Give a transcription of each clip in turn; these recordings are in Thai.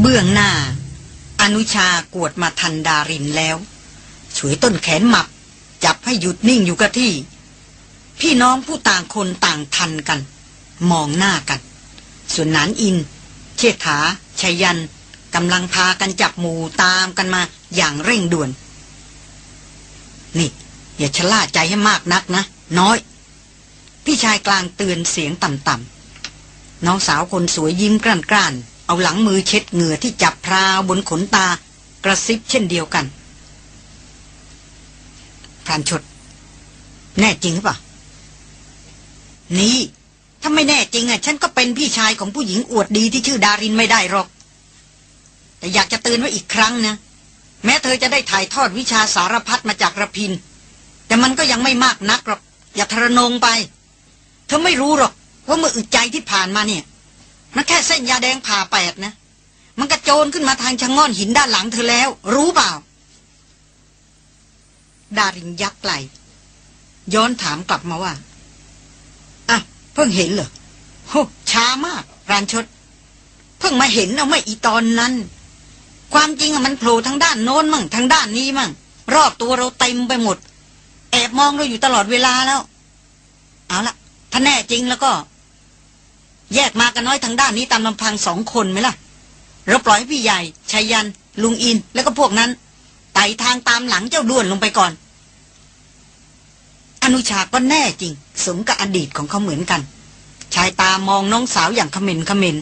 เบื้องหน้า อนุชากวดมาทันดารินแล้ว ฉวยต้นแขนหมับ จับให้หยุดนิ่งอยู่กับที่ พี่น้องผู้ต่างคนต่างทันกัน มองหน้ากัน ส่วนนานอิน เชษฐาชัยยันกำลังพากันจับหมูตามกันมาอย่างเร่งด่วน นี่อย่าชะล่าใจให้มากนักนะ น้อย พี่ชายกลางเตือนเสียงต่ำๆน้องสาวคนสวยยิ้มกร้านๆ เอาหลังมือเช็ดเหงื่อที่จับพราวบนขนตากระซิบเช่นเดียวกันพรานชด แน่จริงหรือเปล่า นี่ ถ้าไม่แน่จริงอะ ฉันก็เป็นพี่ชายของผู้หญิงอวดดีที่ชื่อดารินไม่ได้หรอก แต่อยากจะเตือนไว้อีกครั้งนะ แม้เธอจะได้ถ่ายทอดวิชาสารพัดมาจากระพิน แต่มันก็ยังไม่มากนักหรอก อย่าทรนงไป เธอไม่รู้หรอก ว่าเมื่ออึดใจที่ผ่านมาเนี่ย มันแค่เส้นยาแดงผ่าแปดนะ มันกระโจนขึ้นมาทางชะง่อนหินด้านหลังเธอแล้ว รู้เปล่า ดารินยักไหลย้อนถามกลับมาว่าอะเพิ่งเห็นเหรอโหช้ามากรานชด เพิ่งมาเห็นเอาไม่อีตอนนั้น ความจริงอะมันโผล่ทางด้านโน้นมั่งทางด้านนี้มั่ง รอบตัวเราเต็มไปหมด แอบมองเราอยู่ตลอดเวลาแล้ว เอาละถ้าแน่จริงแล้วก็ แยกมากันน้อยทางด้านนี้ตามลำพังสองคนไหมล่ะ เราปล่อยให้พี่ใหญ่ชายัน ลุงอินแล้วก็พวกนั้นไต่ทางตามหลังเจ้าด้วนลงไปก่อน อนุชาก็แน่จริง สมกับอดีตของเขาเหมือนกัน ชายตามองน้องสาวอย่างขม็นขม็น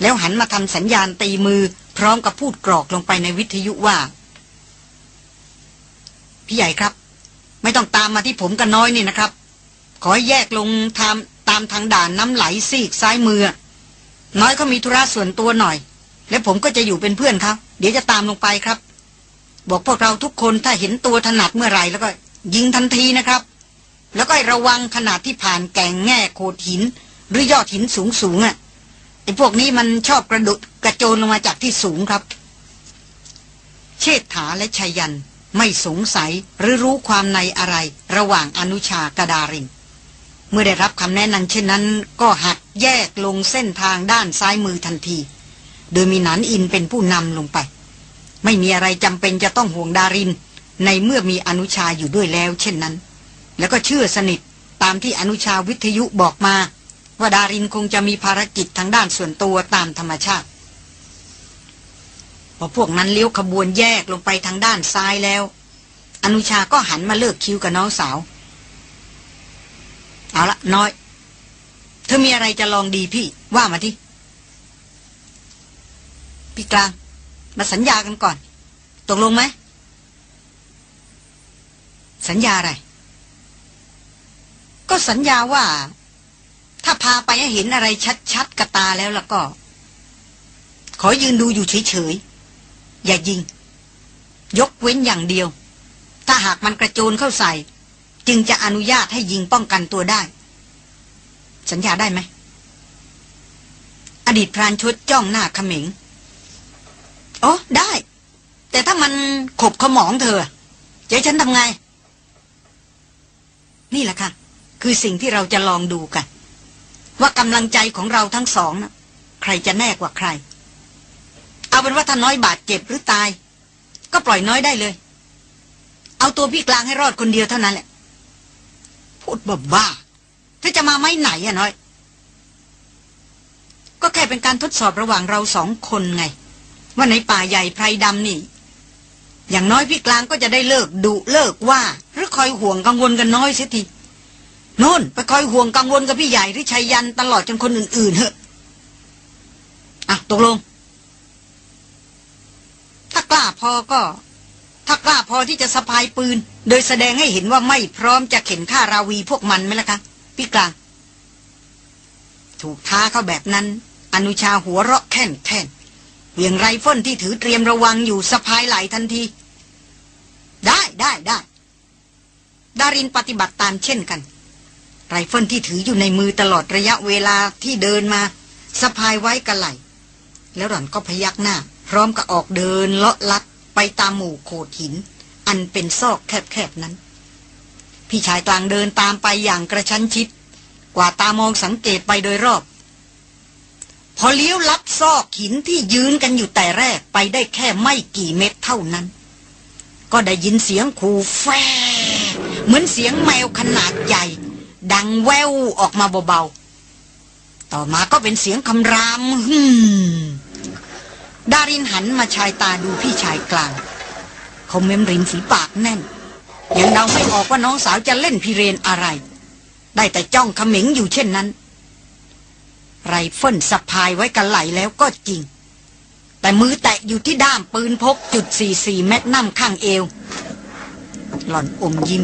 แล้วหันมาทำสัญญาณตีมือ พร้อมกับพูดกรอกลงไปในวิทยุว่า พี่ใหญ่ครับ ไม่ต้องตามมาที่ผมกันน้อยนี่นะครับ ขอแยกลงทาง ตามทางด่านน้ำไหลซีกซ้ายมือ น้อยเขามีธุระส่วนตัวหน่อย แล้วผมก็จะอยู่เป็นเพื่อนครับเดี๋ยวจะตามลงไปครับ บอกพวกเราทุกคนถ้าเห็นตัวถนัดเมื่อไรแล้วก็ ยิงทันทีนะครับ แล้วก็ระวังขนาดที่ผ่านแก่งแง่โขดหิน หรือยอดหินสูงสูงอะไอ้พวกนี้มันชอบกระดุดกระโจนลงมาจากที่สูงครับ เชษฐาและชัยยันไม่สงสัยหรือรู้ความในอะไรระหว่างอนุชากระดาริน เมื่อได้รับคำแนะนำเช่นนั้น ก็หักแยกลงเส้นทางด้านซ้ายมือทันที โดยมีนันอินเป็นผู้นำลงไป ไม่มีอะไรจำเป็นจะต้องห่วงดาริน ในเมื่อมีอนุชาอยู่ด้วยแล้ว เช่นนั้น แล้วก็เชื่อสนิทตามที่อนุชาวิทยุบอกมา ว่าดารินคงจะมีภารกิจทางด้านส่วนตัวตามธรรมชาติ พอพวกนั้นเลี้ยวขบวนแยกลงไปทางด้านซ้ายแล้ว อนุชาก็หันมาเลิกคิวกับน้องสาว เอาละน้อย เธอมีอะไรจะลองดีพี่ ว่ามาที่พี่กลาง มาสัญญากันก่อน ตกลงไหม สัญญาอะไร ก็สัญญาว่า ถ้าพาไปให้เห็นอะไรชัดๆกับตาแล้วล่ะก็ ขอยืนดูอยู่เฉยๆ อย่ายิง ยกเว้นอย่างเดียว ถ้าหากมันกระโจนเข้าใส่ จึงจะอนุญาตให้ยิงป้องกันตัวได้ สัญญาได้ไหม อดีตพรานชดจ้องหน้าขมิงโอ้ได้ แต่ถ้ามันขบขมองเธอจะฉันทำไง นี่แหละค่ะ คือสิ่งที่เราจะลองดูกัน ว่ากำลังใจของเราทั้งสองนะใครจะแน่กว่าใคร เอาเป็นว่าถ้าน้อยบาดเจ็บหรือตาย ก็ปล่อยน้อยได้เลย เอาตัวพี่กลางให้รอดคนเดียวเท่านั้นแหละ พูดบ้าบ้าถ้าจะมาไม่ไหนอะน้อย ก็แค่เป็นการทดสอบระหว่างเราสองคนไง ว่าในป่าใหญ่ไพรดำนี่ อย่างน้อยพี่กลางก็จะได้เลิกดุเลิกว่า หรือคอยห่วงกังวลกันน้อยเสียทีโน่นไปคอยห่วงกังวลกับพี่ใหญ่หรือชัยยันตลอดจนคนอื่นๆเหอะอะตกลง ถ้ากล้าพอก็ กล้าพอที่จะสะพายปืน โดยแสดงให้เห็นว่าไม่พร้อมจะเข่นฆ่าราวีพวกมันไหมล่ะคะพี่กลางถูกท้าเข้าแบบนั้น อนุชาหัวเราะแค่นแค่นเหวี่ยงไรเฟิลที่ถือเตรียมระวังอยู่สะพายไหล่ทันที ได้ได้ได้ดารินปฏิบัติตามเช่นกัน ไรเฟิลที่ถืออยู่ในมือตลอดระยะเวลาที่เดินมาสะพายไว้กะไหล่แล้วหล่อนก็พยักหน้า พร้อมกับออกเดินเลาะลัด ไปตามหมู่โขดหิน อันเป็นซอกแคบๆนั้น พี่ชายกลางเดินตามไปอย่างกระชั้นชิด กว่าตามองสังเกตไปโดยรอบ พอเลี้ยวลับซอกหินที่ยืนกันอยู่แต่แรกไปได้แค่ไม่กี่เมตรเท่านั้น ก็ได้ยินเสียงขู่แฟเหมือนเสียงแมวขนาดใหญ่ ดังแววออกมาเบาๆต่อมาก็เป็นเสียงคำรามฮึม ดารินหันมาชายตาดูพี่ชายกลางเขาเม้มริมฝีปากแน่น ยังเดาไม่ออกว่าน้องสาวจะเล่นพิเรนอะไร ได้แต่จ้องเขม็งอยู่เช่นนั้น ไรเฟิลสะพายไว้กันไหลแล้วก็จริง แต่มือแตะอยู่ที่ด้ามปืนพกจุดสี่สี่แมกนัมข้างเอว หล่อนอมยิ้ม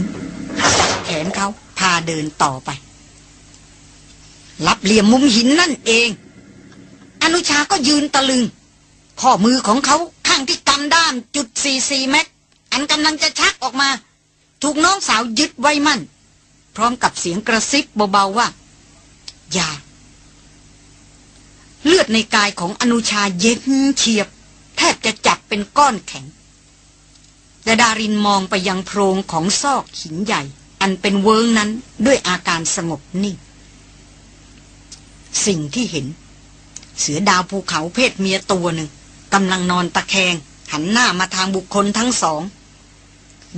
จับแขนเขาพาเดินต่อไป รับเหลี่ยมมุมหินนั่นเอง อนุชาก็ยืนตะลึง ข้อมือของเขาข้างที่กำด้ามจุดสี่สี่แม็กอันกำลังจะชักออกมา ถูกน้องสาวยึดไว้มั่น พร้อมกับเสียงกระซิบเบาๆว่า อย่า เลือดในกายของอนุชาเย็นเฉียบ แทบจะจับเป็นก้อนแข็งแต่ดารินมองไปยังโพรงของซอกหินใหญ่ อันเป็นเวิงนั้นด้วยอาการสงบนิ่ง สิ่งที่เห็น เสือดาวภูเขาเพศเมียตัวหนึ่ง กำลังนอนตะแคง หันหน้ามาทางบุคคลทั้งสอง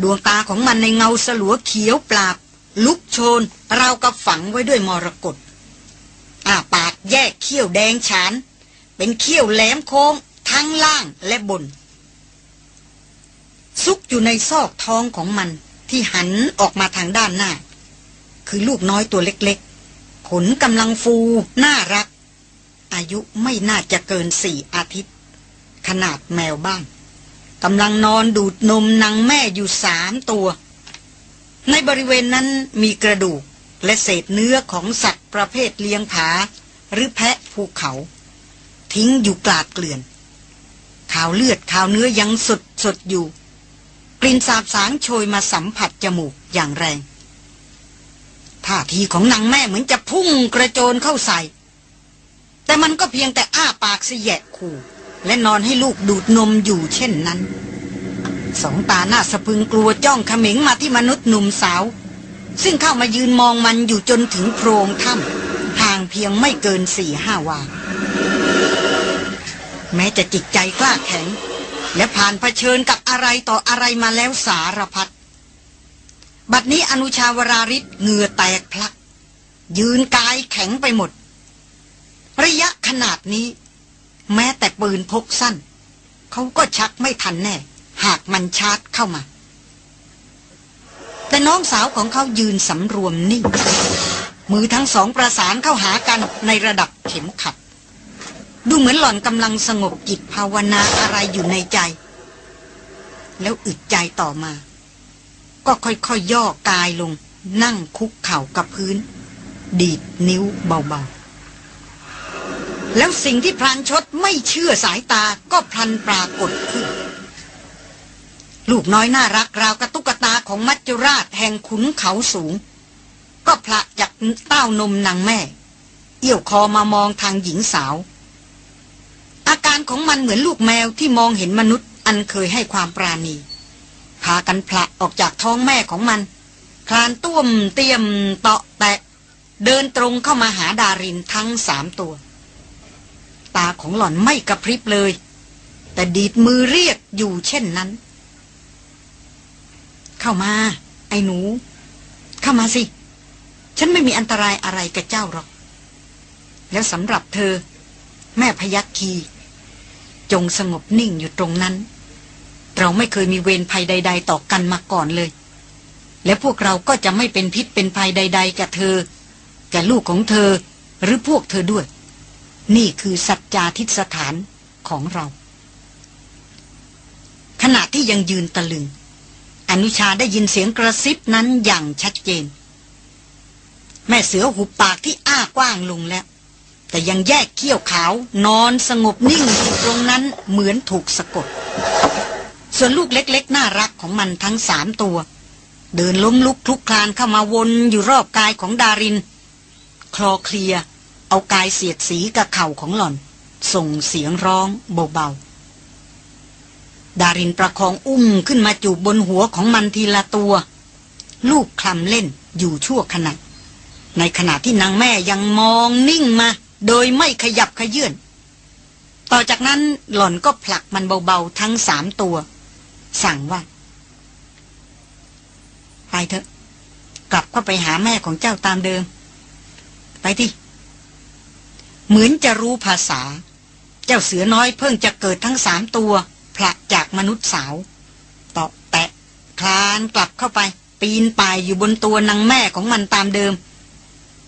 ดวงตาของมันในเงาสลัวเขียวปราบ ลุกโชนราวกับฝังไว้ด้วยมรกตอ้าปากแยกเขี้ยวแดงฉาน เป็นเขี้ยวแหลมโค้ง ทั้งล่างและบน ซุกอยู่ในซอกท้องของมันที่หันออกมาทางด้านหน้า คือลูกน้อยตัวเล็กๆ ขนกำลังฟู น่ารัก อายุไม่น่าจะเกินสี่อาทิตย์ ขนาดแมวบ้านกำลังนอนดูดนมนางแม่อยู่สามตัว ในบริเวณนั้นมีกระดูกและเศษเนื้อของสัตว์ประเภทเลี้ยงผา หรือแพะภูเขา ทิ้งอยู่กลาดเกลื่อนข่าวเลือดข่าวเนื้อยังสดสดอยู่ กลิ่นสาบสางโชยมาสัมผัสจมูกอย่างแรงท่าทีของนางแม่เหมือนจะพุ่งกระโจนเข้าใส่ แต่มันก็เพียงแต่อ้าปากเสียะขู่ และนอนให้ลูกดูดนมอยู่เช่นนั้น สองตาหน้าสะพึงกลัวจ้องเขม็งมาที่มนุษย์หนุ่มสาว ซึ่งเข้ามายืนมองมันอยู่จนถึงโพรงถ้ำห่างเพียงไม่เกินสี่ห้าวา แม้จะจิตใจกล้าแข็ง และผ่านเผชิญกับอะไรต่ออะไรมาแล้วสารพัดบัดนี้อนุชาวราริศเหงื่อแตกพลัก ยืนกายแข็งไปหมด ระยะขนาดนี้ แม้แต่ปืนพกสั้น เขาก็ชักไม่ทันแน่ หากมันชาร์จเข้ามา แต่น้องสาวของเขายืนสำรวมนิ่ง มือทั้งสองประสานเข้าหากันในระดับเข็มขัด ดูเหมือนหล่อนกำลังสงบจิตภาวนาอะไรอยู่ในใจ แล้วอึดใจต่อมา ก็ค่อยๆยย่อกายลง นั่งคุกเข่ากับพื้น ดีดนิ้วเบาๆ แล้วสิ่งที่พรานชดไม่เชื่อสายตาก็พลันปรากฏขึ้น ลูกน้อยน่ารักราวกระตุกตาของมัจจุราชแห่งขุนเขาสูง ก็พละจากเต้านมนางแม่ เอี่ยวคอมามองทางหญิงสาว อาการของมันเหมือนลูกแมวที่มองเห็นมนุษย์อันเคยให้ความปราณี พากันพละออกจากท้องแม่ของมัน คลานต้วมเตียมเตาะแตะ เดินตรงเข้ามาหาดารินทั้งสามตัว ตาของหล่อนไม่กระพริบเลย แต่ดีดมือเรียกอยู่เช่นนั้น เข้ามา ไอ้หนู เข้ามาสิ ฉันไม่มีอันตรายอะไรกับเจ้าหรอก แล้วสำหรับเธอ แม่พยัคคีจงสงบนิ่งอยู่ตรงนั้น เราไม่เคยมีเวรภัยใด ๆ ต่อกันมาก่อนเลย และพวกเราก็จะไม่เป็นพิษเป็นภัยใด ๆกับเธอแก่ลูกของเธอหรือพวกเธอด้วย นี่คือสัจจาทิสถานของเรา ขณะที่ยังยืนตะลึง อนุชาได้ยินเสียงกระซิบนั้นอย่างชัดเจน แม่เสือหุบปากที่อ้ากว้างลงแล้ว แต่ยังแยกเขี้ยวขาวนอนสงบนิ่งอยู่ตรงนั้นเหมือนถูกสะกด ส่วนลูกเล็กๆ น่ารักของมันทั้งสามตัว เดินล้มลุกคลุกคลานเข้ามาวนอยู่รอบกายของดาริน คลอเคลีย เอากายเสียดสีกับเข่าของหล่อน ส่งเสียงร้องเบาๆ ดารินประคองอุ้มขึ้นมาจูบบนหัวของมันทีละตัว ลูกคลำเล่นอยู่ชั่วขณะ ในขณะที่นางแม่ยังมองนิ่งมา โดยไม่ขยับขยื่นต่อจากนั้นหล่อนก็ผลักมันเบาๆทั้งสามตัว สั่งว่าไปเถอะ กลับเข้าไปหาแม่ของเจ้าตามเดิม ไปที่ เหมือนจะรู้ภาษา เจ้าเสือน้อยเพิ่งจะเกิดทั้งสามตัวผลักจากมนุษย์สาวต่อแตะคลานกลับเข้าไป ปีนป่ายอยู่บนตัวนางแม่ของมันตามเดิม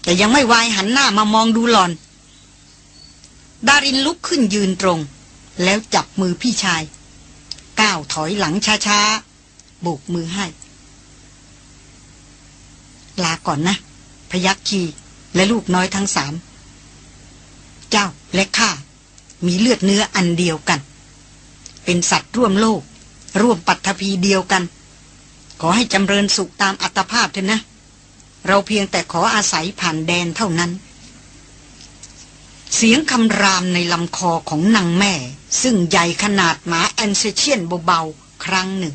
แต่ยังไม่วายหันหน้ามามองดูหลอน ดารินลุกขึ้นยืนตรง แล้วจับมือพี่ชาย ก้าวถอยหลังช้าๆโบกมือให้ ลาก่อนนะ พยักคีและลูกน้อยทั้งสาม และข้ามีเลือดเนื้ออันเดียวกัน เป็นสัตว์ร่วมโลก ร่วมปัตภีเดียวกัน ขอให้จำเริญสุขตามอัตภาพเถอะนะ เราเพียงแต่ขออาศัยผ่านแดนเท่านั้น เสียงคำรามในลำคอของนางแม่ ซึ่งใหญ่ขนาดหมาแอนเซเชียนเบาๆ ครั้งหนึ่ง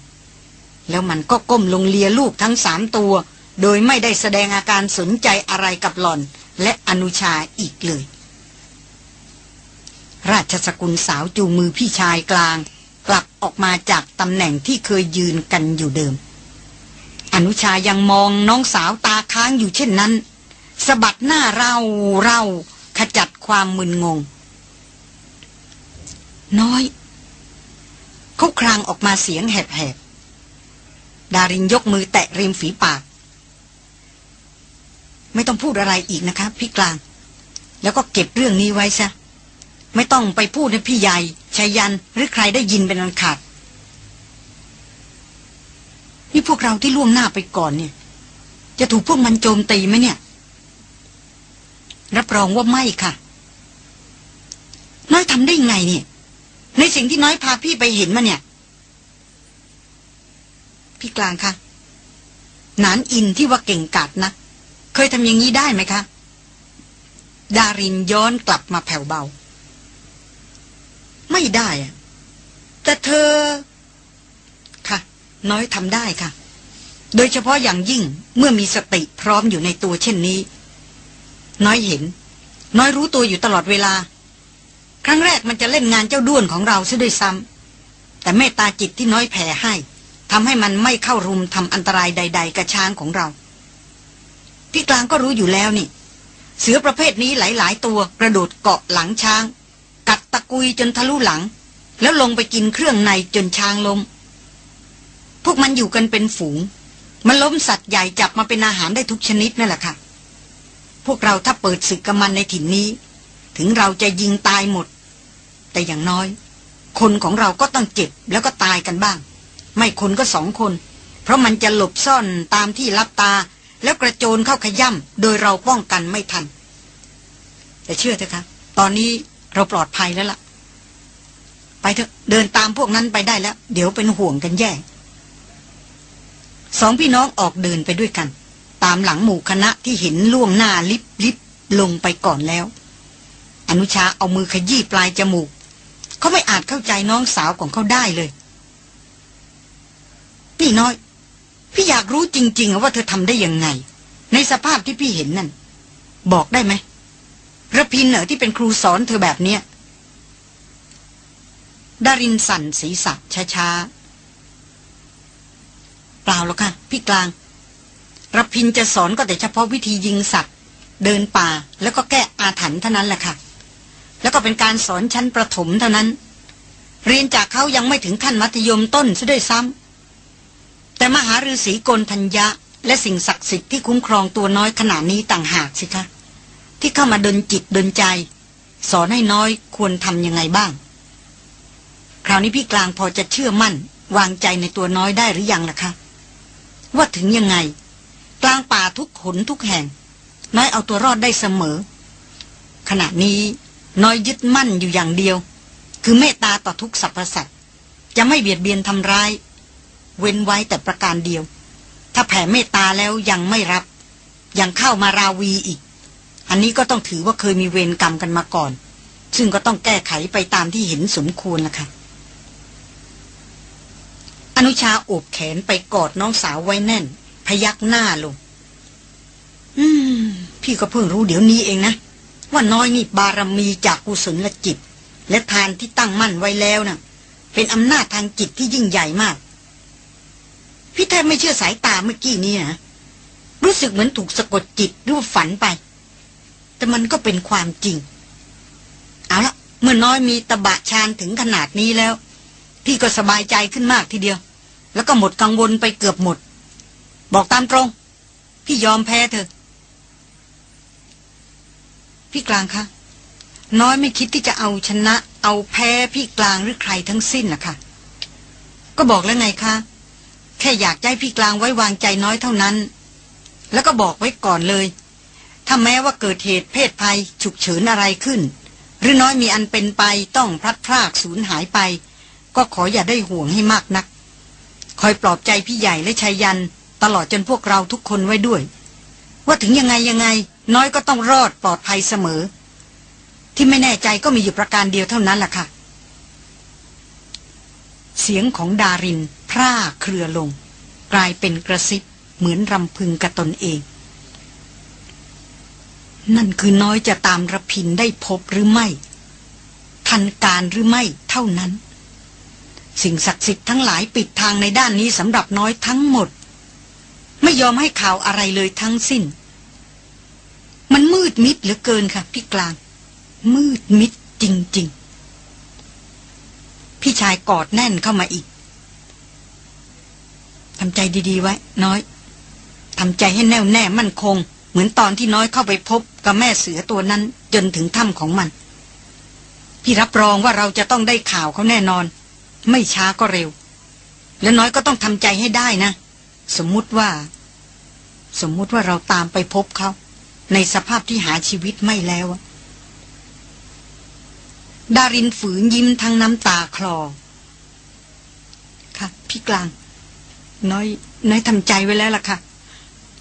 แล้วมันก็ก้มลงเลียลูกทั้งสามตัว โดยไม่ได้แสดงอาการสนใจอะไรกับหล่อนและอนุชาอีกเลย ราชสกุลสาวจูมือพี่ชายกลาง กลับออกมาจากตำแหน่งที่เคยยืนกันอยู่เดิม อนุชายังมองน้องสาวตาค้างอยู่เช่นนั้นสะบัดหน้าเราเราขจัดความมึนงง น้อยเขาครางออกมาเสียงแหบๆ ดารินยกมือแตะริมฝีปาก ไม่ต้องพูดอะไรอีกนะคะพี่กลาง แล้วก็เก็บเรื่องนี้ไว้ซะ ไม่ต้องไปพูดให้พี่ใหญ่ชายันหรือใครได้ยินเป็นอันขาดนี่พวกเราที่ล่วงหน้าไปก่อนเนี่ย จะถูกพวกมันโจมตีไหมเนี่ย รับรองว่าไม่ค่ะ น้อยทำได้ยังไงเนี่ย ในสิ่งที่น้อยพาพี่ไปเห็นมาเนี่ย พี่กลางคะนานอินที่ว่าเก่งกาจนะเคยทำอย่างนี้ได้ไหมคะ ดารินย้อนกลับมาแผ่วเบา ไม่ได้ แต่เธอ ค่ะ น้อยทำได้ค่ะ โดยเฉพาะอย่างยิ่งเมื่อมีสติพร้อมอยู่ในตัวเช่นนี้ น้อยเห็น น้อยรู้ตัวอยู่ตลอดเวลา ครั้งแรกมันจะเล่นงานเจ้าด้วนของเราซะด้วยซ้ำแต่เมตตาจิตที่น้อยแผ่ให้ทำให้มันไม่เข้ารุมทำอันตรายใด ๆ กับช้างของเรา พี่กลางก็รู้อยู่แล้วนี่ เสือประเภทนี้หลาย ๆ ตัวกระโดดเกาะหลังช้าง กัดตะกุยจนทะลุหลัง แล้วลงไปกินเครื่องในจนช้างล้มพวกมันอยู่กันเป็นฝูง มันล้มสัตว์ใหญ่จับมาเป็นอาหารได้ทุกชนิดนั่นแหละค่ะ พวกเราถ้าเปิดศึกกับมันในถิ่นนี้ ถึงเราจะยิงตายหมด แต่อย่างน้อย คนของเราก็ต้องเจ็บแล้วก็ตายกันบ้าง ไม่คนก็สองคน เพราะมันจะหลบซ่อนตามที่รับตา แล้วกระโจนเข้าขย่ำโดยเราป้องกันไม่ทัน แต่เชื่อเถอะคะตอนนี้ เราปลอดภัยแล้วล่ะ ไปเถอะเดินตามพวกนั้นไปได้แล้ว เดี๋ยวเป็นห่วงกันแย่สองพี่น้องออกเดินไปด้วยกัน ตามหลังหมู่คณะที่เห็นล่วงหน้าลิบลิบลงไปก่อนแล้ว อนุชาเอามือขยี้ปลายจมูก เขาไม่อาจเข้าใจน้องสาวของเขาได้เลย พี่น้อย พี่อยากรู้จริง ๆ ว่าเธอทำได้ยังไง ในสภาพที่พี่เห็นนั่น บอกได้ไหม ระพินเหนอที่เป็นครูสอนเธอแบบเนี้ยดารินสั่นศีรษะช้าๆ เปล่าหรอกค่ะ พี่กลางระพินจะสอนก็แต่เฉพาะวิธียิงสัตว์ เดินป่าแล้วก็แก้อาถรรพ์เท่านั้นแหละค่ะ แล้วก็เป็นการสอนชั้นประถมเท่านั้น เรียนจากเขายังไม่ถึงขั้นมัธยมต้นซะด้วยซ้ำแต่มหาฤาษีกนทัญญะ และสิ่งศักดิ์สิทธิ์ที่คุ้มครองตัวน้อยขนาดนี้ต่างหากสิคะ ที่เข้ามาดนจิตดนใจ สอนให้น้อยควรทำยังไงบ้าง คราวนี้พี่กลางพอจะเชื่อมั่น วางใจในตัวน้อยได้หรือยังล่ะคะ ว่าถึงยังไง กลางป่าทุกขนทุกแห่ง น้อยเอาตัวรอดได้เสมอ ขณะนี้น้อยยึดมั่นอยู่อย่างเดียว คือเมตตาต่อทุกสรรพสัตว์จะไม่เบียดเบียนทำร้าย เว้นไว้แต่ประการเดียว ถ้าแผ่เมตตาแล้วยังไม่รับ ยังเข้ามาราวีอีก อันนี้ก็ต้องถือว่าเคยมีเวรกรรมกันมาก่อน ซึ่งก็ต้องแก้ไขไปตามที่เห็นสมควรละค่ะ อนุชาโอบแขนไปกอดน้องสาวไว้แน่น พยักหน้าลง อืม พี่ก็เพิ่งรู้เดี๋ยวนี้เองนะ ว่าน้อยนี่บารมีจากกุศลจิต และทานที่ตั้งมั่นไว้แล้วนะ่ะ เป็นอำนาจทางจิตที่ยิ่งใหญ่มาก พี่แทบไม่เชื่อสายตาเมื่อกี้นี้นะรู้สึกเหมือนถูกสะกดจิตหรือว่าฝันไป แต่มันก็เป็นความจริง เอาละเมื่อน้อยมีตะบะชานถึงขนาดนี้แล้ว พี่ก็สบายใจขึ้นมากทีเดียว แล้วก็หมดกังวลไปเกือบหมด บอกตามตรง พี่ยอมแพ้เธอ พี่กลางคะน้อยไม่คิดที่จะเอาชนะ เอาแพ้พี่กลางหรือใครทั้งสิ้นนะคะก็บอกแล้วไงคะแค่อยากให้พี่กลางไว้วางใจน้อยเท่านั้น แล้วก็บอกไว้ก่อนเลย ถ้าแม้ว่าเกิดเหตุเพศภัย ฉุกเฉินอะไรขึ้น หรือน้อยมีอันเป็นไปต้องพลัดพรากสูญหายไป ก็ขออย่าได้ห่วงให้มากนัก คอยปลอบใจพี่ใหญ่และชายยัน ตลอดจนพวกเราทุกคนไว้ด้วย ว่าถึงยังไงยังไง น้อยก็ต้องรอดปลอดภัยเสมอ ที่ไม่แน่ใจก็มีอยู่ประการเดียวเท่านั้นแหละค่ะ เสียงของดารินพร่าเครือลง กลายเป็นกระซิบเหมือนรำพึงกับตนเอง นั่นคือน้อยจะตามระพินได้พบหรือไม่ ทันการหรือไม่เท่านั้น สิ่งศักดิ์สิทธิ์ทั้งหลายปิดทางในด้านนี้สำหรับน้อยทั้งหมด ไม่ยอมให้ข่าวอะไรเลยทั้งสิ้น มันมืดมิดเหลือเกินค่ะพี่กลาง มืดมิดจริง ๆ พี่ชายกอดแน่นเข้ามาอีกทำใจดีๆไว้ น้อยทำใจให้แน่วแน่มั่นคง มือนตอนที่น้อยเข้าไปพบกับแม่เสือตัวนั้นจนถึงถ้ำของมัน พี่รับรองว่าเราจะต้องได้ข่าวเขาแน่นอน ไม่ช้าก็เร็ว และน้อยก็ต้องทำใจให้ได้นะ สมมุติว่า สมมุติว่าเราตามไปพบเขา ในสภาพที่หาชีวิตไม่แล้วดารินฝืนยิ้มทั้งน้ำตาคลอ ค่ะ พี่กลาง น้อย น้อยทำใจไว้แล้วล่ะค่ะ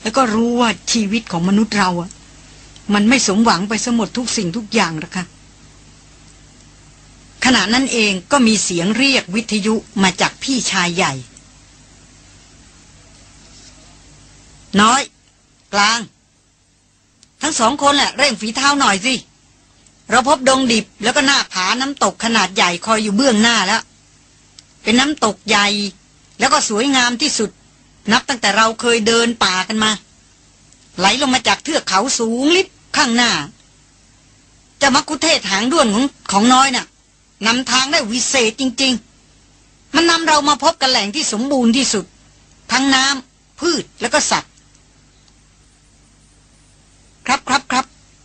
แล้วก็รู้ว่าชีวิตของมนุษย์เราอะมันไม่สมหวังไปสมดทุกสิ่งทุกอย่างหรอกค่ะขณะนั้นเองก็มีเสียงเรียกวิทยุมาจากพี่ชายใหญ่ น้อย กลาง ทั้งสองคนแหละเร่งฝีเท้าหน่อยสิ เราพบดงดิบแล้วก็หน้าผาน้ำตกขนาดใหญ่คอยอยู่เบื้องหน้าแล้ว เป็นน้ำตกใหญ่ แล้วก็สวยงามที่สุด นับตั้งแต่เราเคยเดินป่ากันมา ไหลลงมาจากเทือกเขาสูงลิบข้างหน้าจะมักคุเทศหางด้วนของของน้อยน่ะนำทางได้วิเศษจริง ๆ มันนำเรามาพบกันแหล่งที่สมบูรณ์ที่สุด ทั้งน้ำพืชแล้วก็สัตว์ ครับครับครับ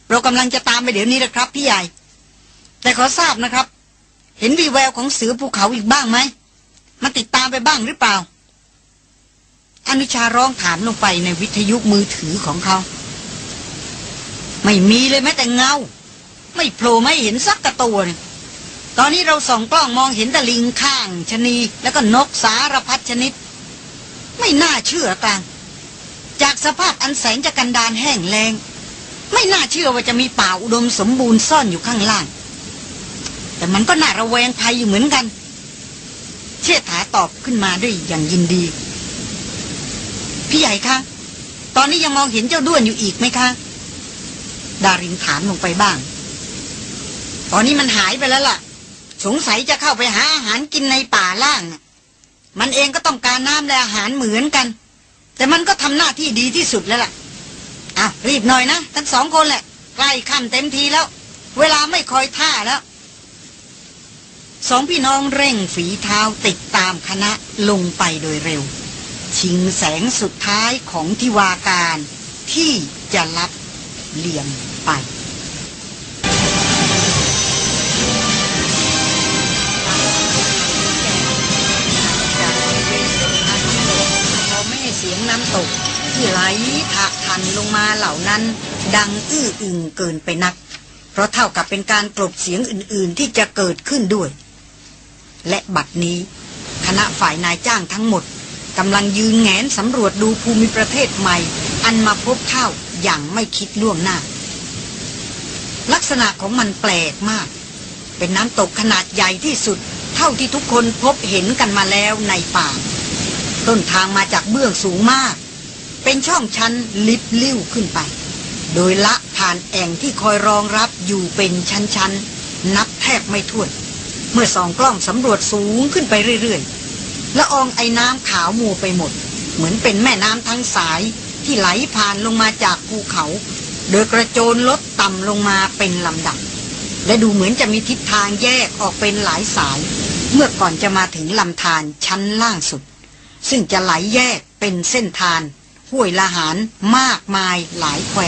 เรากำลังจะตามไปเดี๋ยวนี้นะครับ พี่ใหญ่ แต่ขอทราบนะครับ เห็นวีแววของเสือภูเขาอีกบ้างไหมมาติดตามไปบ้างหรือเปล่า อนุชาร้องถามลงไปในวิทยุมือถือของเขา ไม่มีเลยแม้แต่เงา ไม่โผล่ไม่เห็นสักกระตัวเนี่ยตอนนี้เราส่องกล้องมองเห็นแต่ลิงข้างชนี แล้วก็นกสารพัดชนิด ไม่น่าเชื่อกลาง จากสภาพอันแสนจะกันดานแห้งแล้งไม่น่าเชื่อว่าจะมีป่าอุดมสมบูรณ์ซ่อนอยู่ข้างล่าง แต่มันก็น่าระแวงภัยอยู่เหมือนกัน เชษฐาตอบขึ้นมาด้วยอย่างยินดี พี่ใหญ่คะ ตอนนี้ยังมองเห็นเจ้าด้วนอยู่อีกไหมคะ ดารินถามลงไปบ้าง ตอนนี้มันหายไปแล้วล่ะ สงสัยจะเข้าไปหาอาหารกินในป่าล่างมันเองก็ต้องการน้ำและอาหารเหมือนกัน แต่มันก็ทำหน้าที่ดีที่สุดแล้วล่ะอะรีบหน่อยนะทั้งสองคนแหละใกล้ค่ำเต็มทีแล้ว เวลาไม่คอยท่าแล้วสองพี่น้องเร่งฝีเท้าติดตามคณะลงไปโดยเร็ว ชิงแสงสุดท้ายของทิวาการที่จะลับเลี่ยมไปจากบริเวณเส้นทางน้ำตกพอไม่ให้เสียงน้ำตกที่ไหลถากทันลงมาเหล่านั้น ดังอื้ออึงเกินไปนัก เพราะเท่ากับเป็นการกลบเสียงอื่นๆที่จะเกิดขึ้นด้วย และบัดนี้คณะฝ่ายนายจ้างทั้งหมด กำลังยืนแงนสำรวจดูภูมิประเทศใหม่ อันมาพบเข้าอย่างไม่คิดล่วงหน้า ลักษณะของมันแปลกมาก เป็นน้ำตกขนาดใหญ่ที่สุด เท่าที่ทุกคนพบเห็นกันมาแล้วในป่า ต้นทางมาจากเบื้องสูงมาก เป็นช่องชั้นลิบลิ่วขึ้นไป โดยละผ่านแอ่งที่คอยรองรับอยู่เป็นชั้นๆนับแทบไม่ถ้วนเมื่อสองกล้องสำรวจสูงขึ้นไปเรื่อยๆ ละอองไอ้น้ำขาวมัวไปหมด เหมือนเป็นแม่น้ำทั้งสายที่ไหลผ่านลงมาจากภูเขา โดยกระโจนลดต่ำลงมาเป็นลำดับ และดูเหมือนจะมีทิศทางแยกออกเป็นหลายสาย เมื่อก่อนจะมาถึงลำธารชั้นล่างสุด ซึ่งจะไหลแยกเป็นเส้นทานห้วยละหารมากมายหลายแคว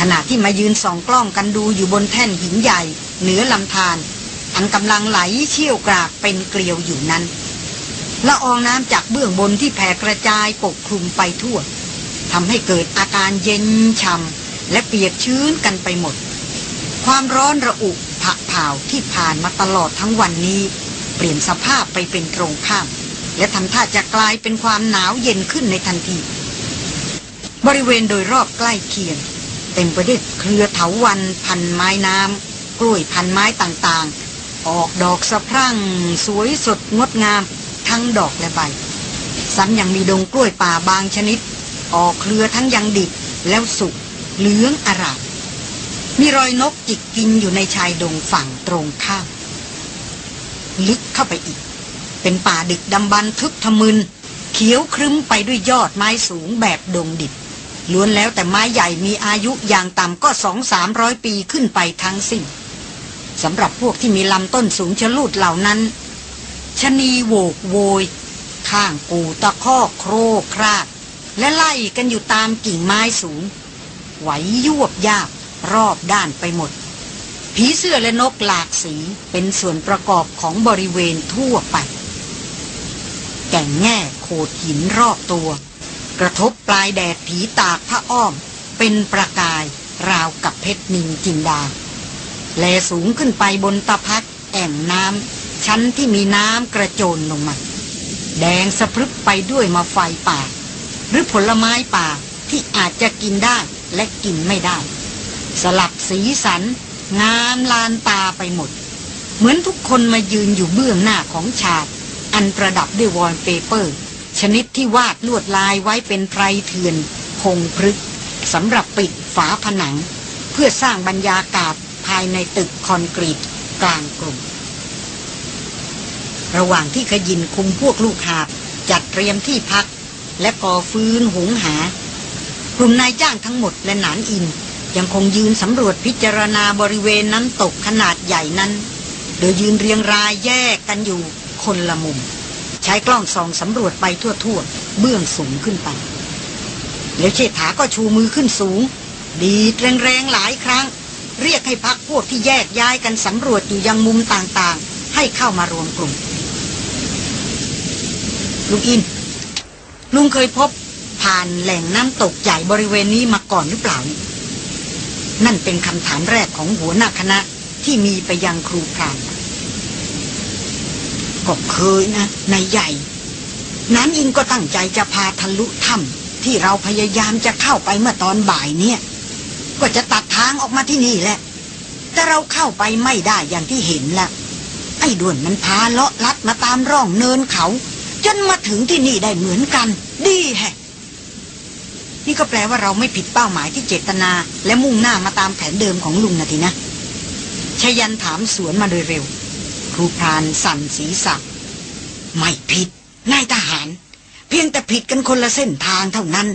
ขณะที่มายืนส่องกล้องกันดูอยู่บนแท่นหินใหญ่ เหนือลำธารอันกำลังไหลเชี่ยวกรากเป็นเกลียวอยู่นั้น ละอองน้ำจากเบื้องบนที่แผ่กระจายปกคลุมไปทั่วทำให้เกิดอาการเย็นช่ำและเปียกชื้นกันไปหมด ความร้อนระอุผักเผาที่ผ่านมาตลอดทั้งวันนี้ เปลี่ยนสภาพไปเป็นตรงข้าม และทำท่าจะกลายเป็นความหนาวเย็นขึ้นในทันที บริเวณโดยรอบใกล้เคียง เต็มไปด้วยเครือเถาวันพันไม้น้ำกล้วยพันไม้ต่างๆ ออกดอกสะพรั่ง สวยสดงดงาม ทั้งดอกและใบ ซ้ำยังมีดงกล้วยป่าบางชนิด ออกเครือทั้งยังดิบแล้วสุกเหลืองอร่ามมีรอยนกจิกกินอยู่ในชายดงฝั่งตรงข้าม ลึกเข้าไปอีก เป็นป่าดึกดำบรรทึกทะมึน เขียวครึ้มไปด้วยยอดไม้สูงแบบดงดิบ ล้วนแล้วแต่ไม้ใหญ่มีอายุอย่างต่ำก็สองสามร้อยปีขึ้นไปทั้งสิ้นสำหรับพวกที่มีลำต้นสูงชะลูดเหล่านั้น ชนีโวกโวย ข้างกูตะคอกโครคราดและไล่กันอยู่ตามกิ่งไม้สูง ไหวยวบยาบรอบด้านไปหมด ผีเสื้อและนกหลากสีเป็นส่วนประกอบของบริเวณทั่วไป แก่งแง่โขดหินรอบตัว กระทบปลายแดดผีตากพระอ้อม เป็นประกายราวกับเพชรนินจินดา แลสูงขึ้นไปบนตะพักแอ่งน้ำ ชั้นที่มีน้ำกระโจนลงมา แดงสะพรึบไปด้วยมาไฟป่า หรือผลไม้ป่าที่อาจจะกินได้และกินไม่ได้ สลับสีสัน งามลานตาไปหมด เหมือนทุกคนมายืนอยู่เบื้องหน้าของฉาก อันประดับด้วยวอลเปเปอร์ ชนิดที่วาดลวดลายไว้เป็นไพรเถื่อนพงพฤกสำหรับปิดฝาผนัง เพื่อสร้างบรรยากาศภายในตึกคอนกรีตกลางกรุง ระหว่างที่ขยินคุมพวกลูกหาบ จัดเตรียมที่พัก และก่อฟืนหุงหา กลุ่มนายจ้างทั้งหมดและหนานอิน ยังคงยืนสำรวจพิจารณาบริเวณน้ำตกขนาดใหญ่นั้น โดยยืนเรียงรายแยกกันอยู่คนละมุม ใช้กล้องส่องสำรวจไปทั่วๆ เบื้องสูงขึ้นไปแล้วเชษฐาก็ชูมือขึ้นสูง ดีดแรงๆหลายครั้ง เรียกให้พักพวกที่แยกย้ายกันสำรวจอยู่ยังมุมต่างๆ ให้เข้ามารวมกลุ่ม ลุงอิน ลุงเคยพบผ่านแหล่งน้ำตกใหญ่บริเวณนี้มาก่อนหรือเปล่า นั่นเป็นคำถามแรกของหัวหน้าคณะที่มีไปยังครูพรานก็เคยนะนายใหญ่ น้ำอินก็ตั้งใจจะพาทะลุถ้ำที่เราพยายามจะเข้าไปเมื่อตอนบ่ายเนี่ย ก็จะตัดทางออกมาที่นี่แหละ แต่เราเข้าไปไม่ได้อย่างที่เห็นละไอ้ด่วนมันพาเลาะลัดมาตามร่องเนินเขา จนมาถึงที่นี่ได้เหมือนกัน ดีแฮะนี่ก็แปลว่าเราไม่ผิดเป้าหมายที่เจตนา และมุ่งหน้ามาตามแผนเดิมของลุงนะทีนะชยันถามสวนมาโดยเร็ว ครูพรานสั่นศีรษะไม่ผิดนายทหาร เพียงแต่ผิดกันคนละเส้นทางเท่านั้น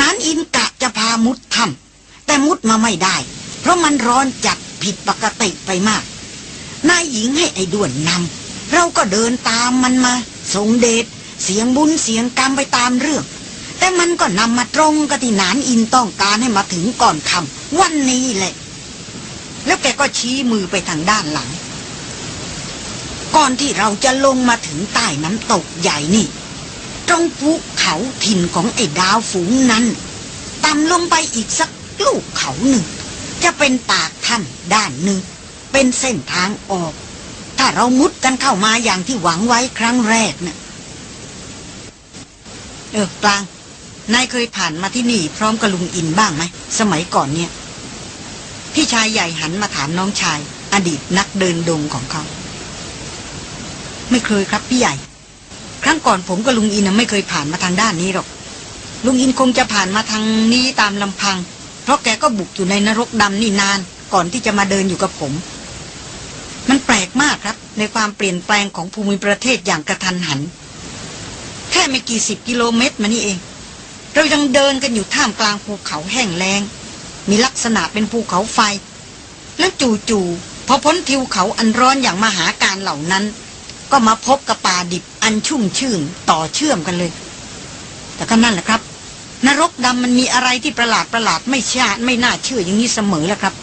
นั้นอินกะจะพามุดถ้ำแต่มุดมาไม่ได้ เพราะมันร้อนจัดผิดปกติไปมาก นายหญิงให้ไอ้ด่วนนำ เราก็เดินตามมันมาทรงเดชเสียงบุญเสียงกรรมไปตามเรื่อง แต่มันก็นำมาตรงกับที่นานอินต้องการให้มาถึงก่อนคำวันนี้แหละ แล้วแกก็ชี้มือไปทางด้านหลัง ก่อนที่เราจะลงมาถึงใต้น้ำตกใหญ่นี่ ตรงภูเขาถิ่นของไอ้ดาวฝูงนั้นต่ำลงไปอีกสักลูกเขาหนึ่ง จะเป็นปากถ้ำด้านหนึ่ง เป็นเส้นทางออก ถ้าเรามุดกันเข้ามาอย่างที่หวังไว้ครั้งแรกนะ่ะเออกลาง นายเคยผ่านมาที่นี่ พร้อมกับลุงอินบ้างไหม สมัยก่อนเนี่ย พี่ชายใหญ่หันมาถามน้องชาย อดีตนักเดินดงของเขา ไม่เคยครับพี่ใหญ่ ครั้งก่อนผมกับลุงอินไม่เคยผ่านมาทางด้านนี้หรอก ลุงอินคงจะผ่านมาทางนี้ตามลำพัง เพราะแกก็บุกอยู่ในนรกดำนี่นาน ก่อนที่จะมาเดินอยู่กับผม มันแปลกมากครับ ในความเปลี่ยนแปลงของภูมิประเทศอย่างกระทันหัน แค่ไม่กี่สิบกิโลเมตรมานี่เอง เรายังเดินกันอยู่ท่ามกลางภูเขาแห้งแล้ง มีลักษณะเป็นภูเขาไฟ แล้วจู่ๆพอพ้นทิวเขาอันร้อนอย่างมหาการเหล่านั้น ก็มาพบกับป่าดิบอันชุ่มชื่นต่อเชื่อมกันเลย แต่ก็นั่นแหละครับ นรกดำมันมีอะไรที่ประหลาดประหลาดไม่ชาไม่น่าเชื่ออย่างนี้เสมอแหละครับ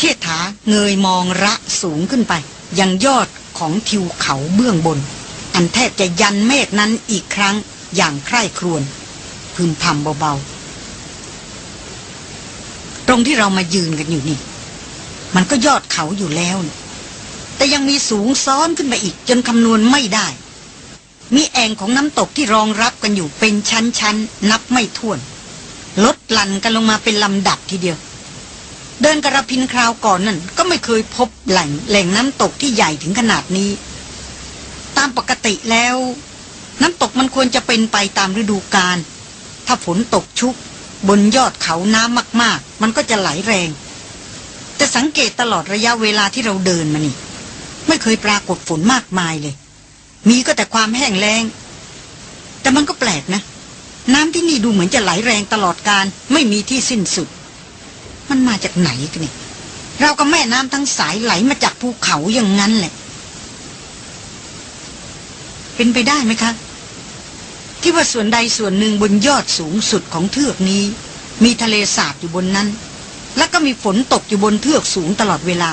เชิดถาเงยมองระสูงขึ้นไป ยังยอดของทิวเขาเบื้องบน อันแทบจะยันเมฆนั้นอีกครั้งอย่างใคร่ครวญพึมพำเบาๆ ตรงที่เรามายืนกันอยู่นี่ มันก็ยอดเขาอยู่แล้ว แต่ยังมีสูงซ้อนขึ้นไปอีกจนคำนวณไม่ได้ มีแอ่งของน้ำตกที่รองรับกันอยู่เป็นชั้นๆนับไม่ถ้วน ลดหลั่นกันลงมาเป็นลำดับทีเดียว เดินกระพินคราวก่อนนั่นก็ไม่เคยพบแหล่งแหล่งน้ำตกที่ใหญ่ถึงขนาดนี้ ตามปกติแล้ว น้ำตกมันควรจะเป็นไปตามฤดูกาลถ้าฝนตกชุก บนยอดเขาน้ำมาก ๆ มันก็จะไหลแรง แต่สังเกตตลอดระยะเวลาที่เราเดินมานี่ ไม่เคยปรากฏฝนมากมายเลย มีก็แต่ความแห้งแล้ง แต่มันก็แปลกนะ น้ำที่นี่ดูเหมือนจะไหลแรงตลอดการไม่มีที่สิ้นสุด มันมาจากไหนกันเนี่ยเรากับแม่น้ำทั้งสายไหลมาจากภูเขาอย่างนั้นแหละ เป็นไปได้ไหมคะ ที่ว่าส่วนใดส่วนหนึ่งบนยอดสูงสุดของเทือกนี้ มีทะเลสาบอยู่บนนั้น แล้วก็มีฝนตกอยู่บนเทือกสูงตลอดเวลา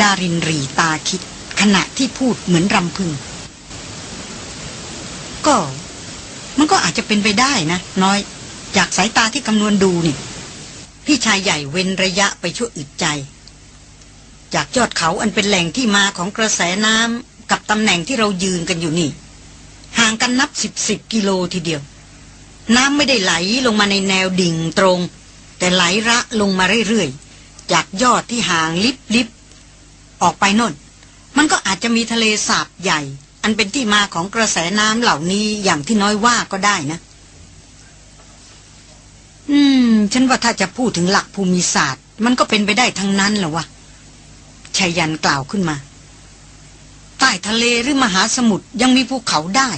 ดารินรีตาคิด ขณะที่พูดเหมือนรำพึง ก็ มันก็อาจจะเป็นไปได้นะ น้อย จากสายตาที่คำนวณดูนี่ พี่ชายใหญ่เว้นระยะไปชั่วอึดใจ จากยอดเขาอันเป็นแหล่งที่มาของกระแสน้ำกับตำแหน่งที่เรายืนกันอยู่นี่ ห่างกันนับสิบสิบกิโลทีเดียว น้ำไม่ได้ไหลลงมาในแนวดิ่งตรง แต่ไหลระลงมาเรื่อยๆ จากยอดที่ห่างลิบลิบออกไปน่น มันก็อาจจะมีทะเลสาบใหญ่ อันเป็นที่มาของกระแสน้ำเหล่านี้อย่างที่น้อยว่าก็ได้นะ ม ฉันว่าถ้าจะพูดถึงหลักภูมิศาสตร์ มันก็เป็นไปได้ทั้งนั้นแหละวะชายันกล่าวขึ้นมา ใต้ทะเลหรือมหาสมุทรยังมีภูเขาได้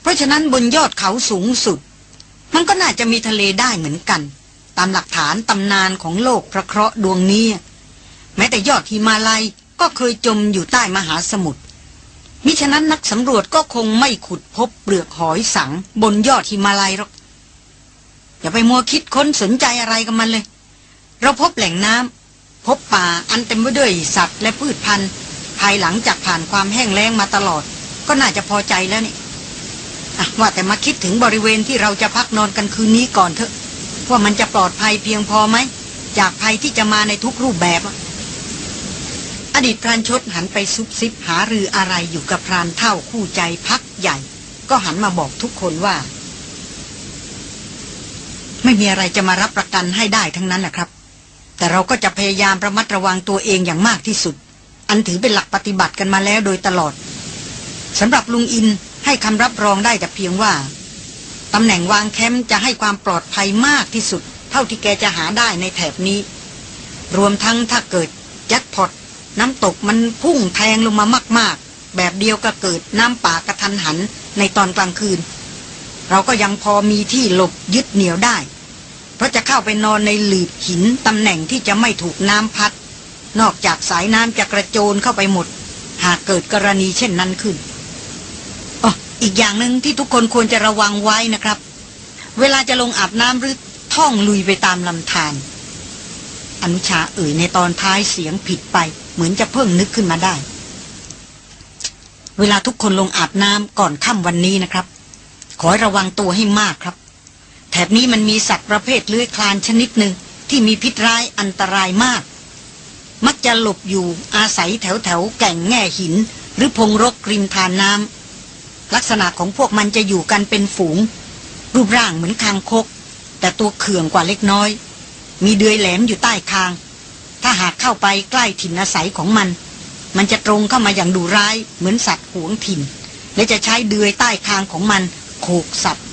เพราะฉะนั้นบนยอดเขาสูงสุด มันก็น่าจะมีทะเลได้เหมือนกัน ตามหลักฐานตำนานของโลกพระเคราะห์ดวงนี้ แม้แต่ยอดหิมาลัยก็เคยจมอยู่ใต้มหาสมุทรมิฉะนั้นนักสำรวจก็คงไม่ขุดพบเปลือกหอยสังบนยอดหิมาลัยหรอก อย่าไปมัวคิดค้นสนใจอะไรกับมันเลย เราพบแหล่งน้ำพบป่าอันเต็มไปด้วยสัตว์และพืชพันธุ์ภายหลังจากผ่านความแห้งแล้งมาตลอด ก็น่าจะพอใจแล้วนี่ว่าแต่มาคิดถึงบริเวณที่เราจะพักนอนกันคืนนี้ก่อนเถอะ ว่ามันจะปลอดภัยเพียงพอไหม จากภัยที่จะมาในทุกรูปแบบอะอดีตพรานชดหันไปซุบซิบหารืออะไรอยู่กับพรานเท่าคู่ใจพักใหญ่ ก็หันมาบอกทุกคนว่า ไม่มีอะไรจะมารับประกันให้ได้ทั้งนั้นแหละครับ แต่เราก็จะพยายามระมัดระวังตัวเองอย่างมากที่สุด อันถือเป็นหลักปฏิบัติกันมาแล้วโดยตลอดสำหรับลุงอินให้คำรับรองได้แต่เพียงว่าตำแหน่งวางแคมป์จะให้ความปลอดภัยมากที่สุด เท่าที่แกจะหาได้ในแถบนี้ รวมทั้งถ้าเกิดแจ็คพอตน้ำตกมันพุ่งแทงลงมามาก ๆ แบบเดียวกับเกิดน้ำป่ากระทันหันในตอนกลางคืน เราก็ยังพอมีที่หลบยึดเหนี่ยวได้ เพราะจะเข้าไปนอนในหลืบหินตำแหน่งที่จะไม่ถูกน้ำพัด นอกจากสายน้ำจะกระโจนเข้าไปหมด หากเกิดกรณีเช่นนั้นขึ้นอ๋ออีกอย่างหนึ่งที่ทุกคนควรจะระวังไว้นะครับ เวลาจะลงอาบน้ำหรือท่องลุยไปตามลำธารอนุชาเอ่ยในตอนท้ายเสียงผิดไป เหมือนจะเพิ่งนึกขึ้นมาได้ เวลาทุกคนลงอาบน้ำก่อนค่ำวันนี้นะครับ ขอให้ระวังตัวให้มากครับ แถบนี้มันมีสัตว์ประเภทเลื้อยคลานชนิดหนึ่งที่มีพิษร้ายอันตรายมาก มักจะหลบอยู่อาศัยแถวแถวแก่งแง่หิน หรือพงรกริมทานน้ำลักษณะของพวกมันจะอยู่กันเป็นฝูง รูปร่างเหมือนคางคก แต่ตัวเขื่องกว่าเล็กน้อย มีเดือยแหลมอยู่ใต้คาง ถ้าหากเข้าไปใกล้ถิ่นอาศัยของมัน มันจะตรงเข้ามาอย่างดุร้ายเหมือนสัตว์หวงถิ่น และจะใช้เดือยใต้คางของมัน โขกสัตว์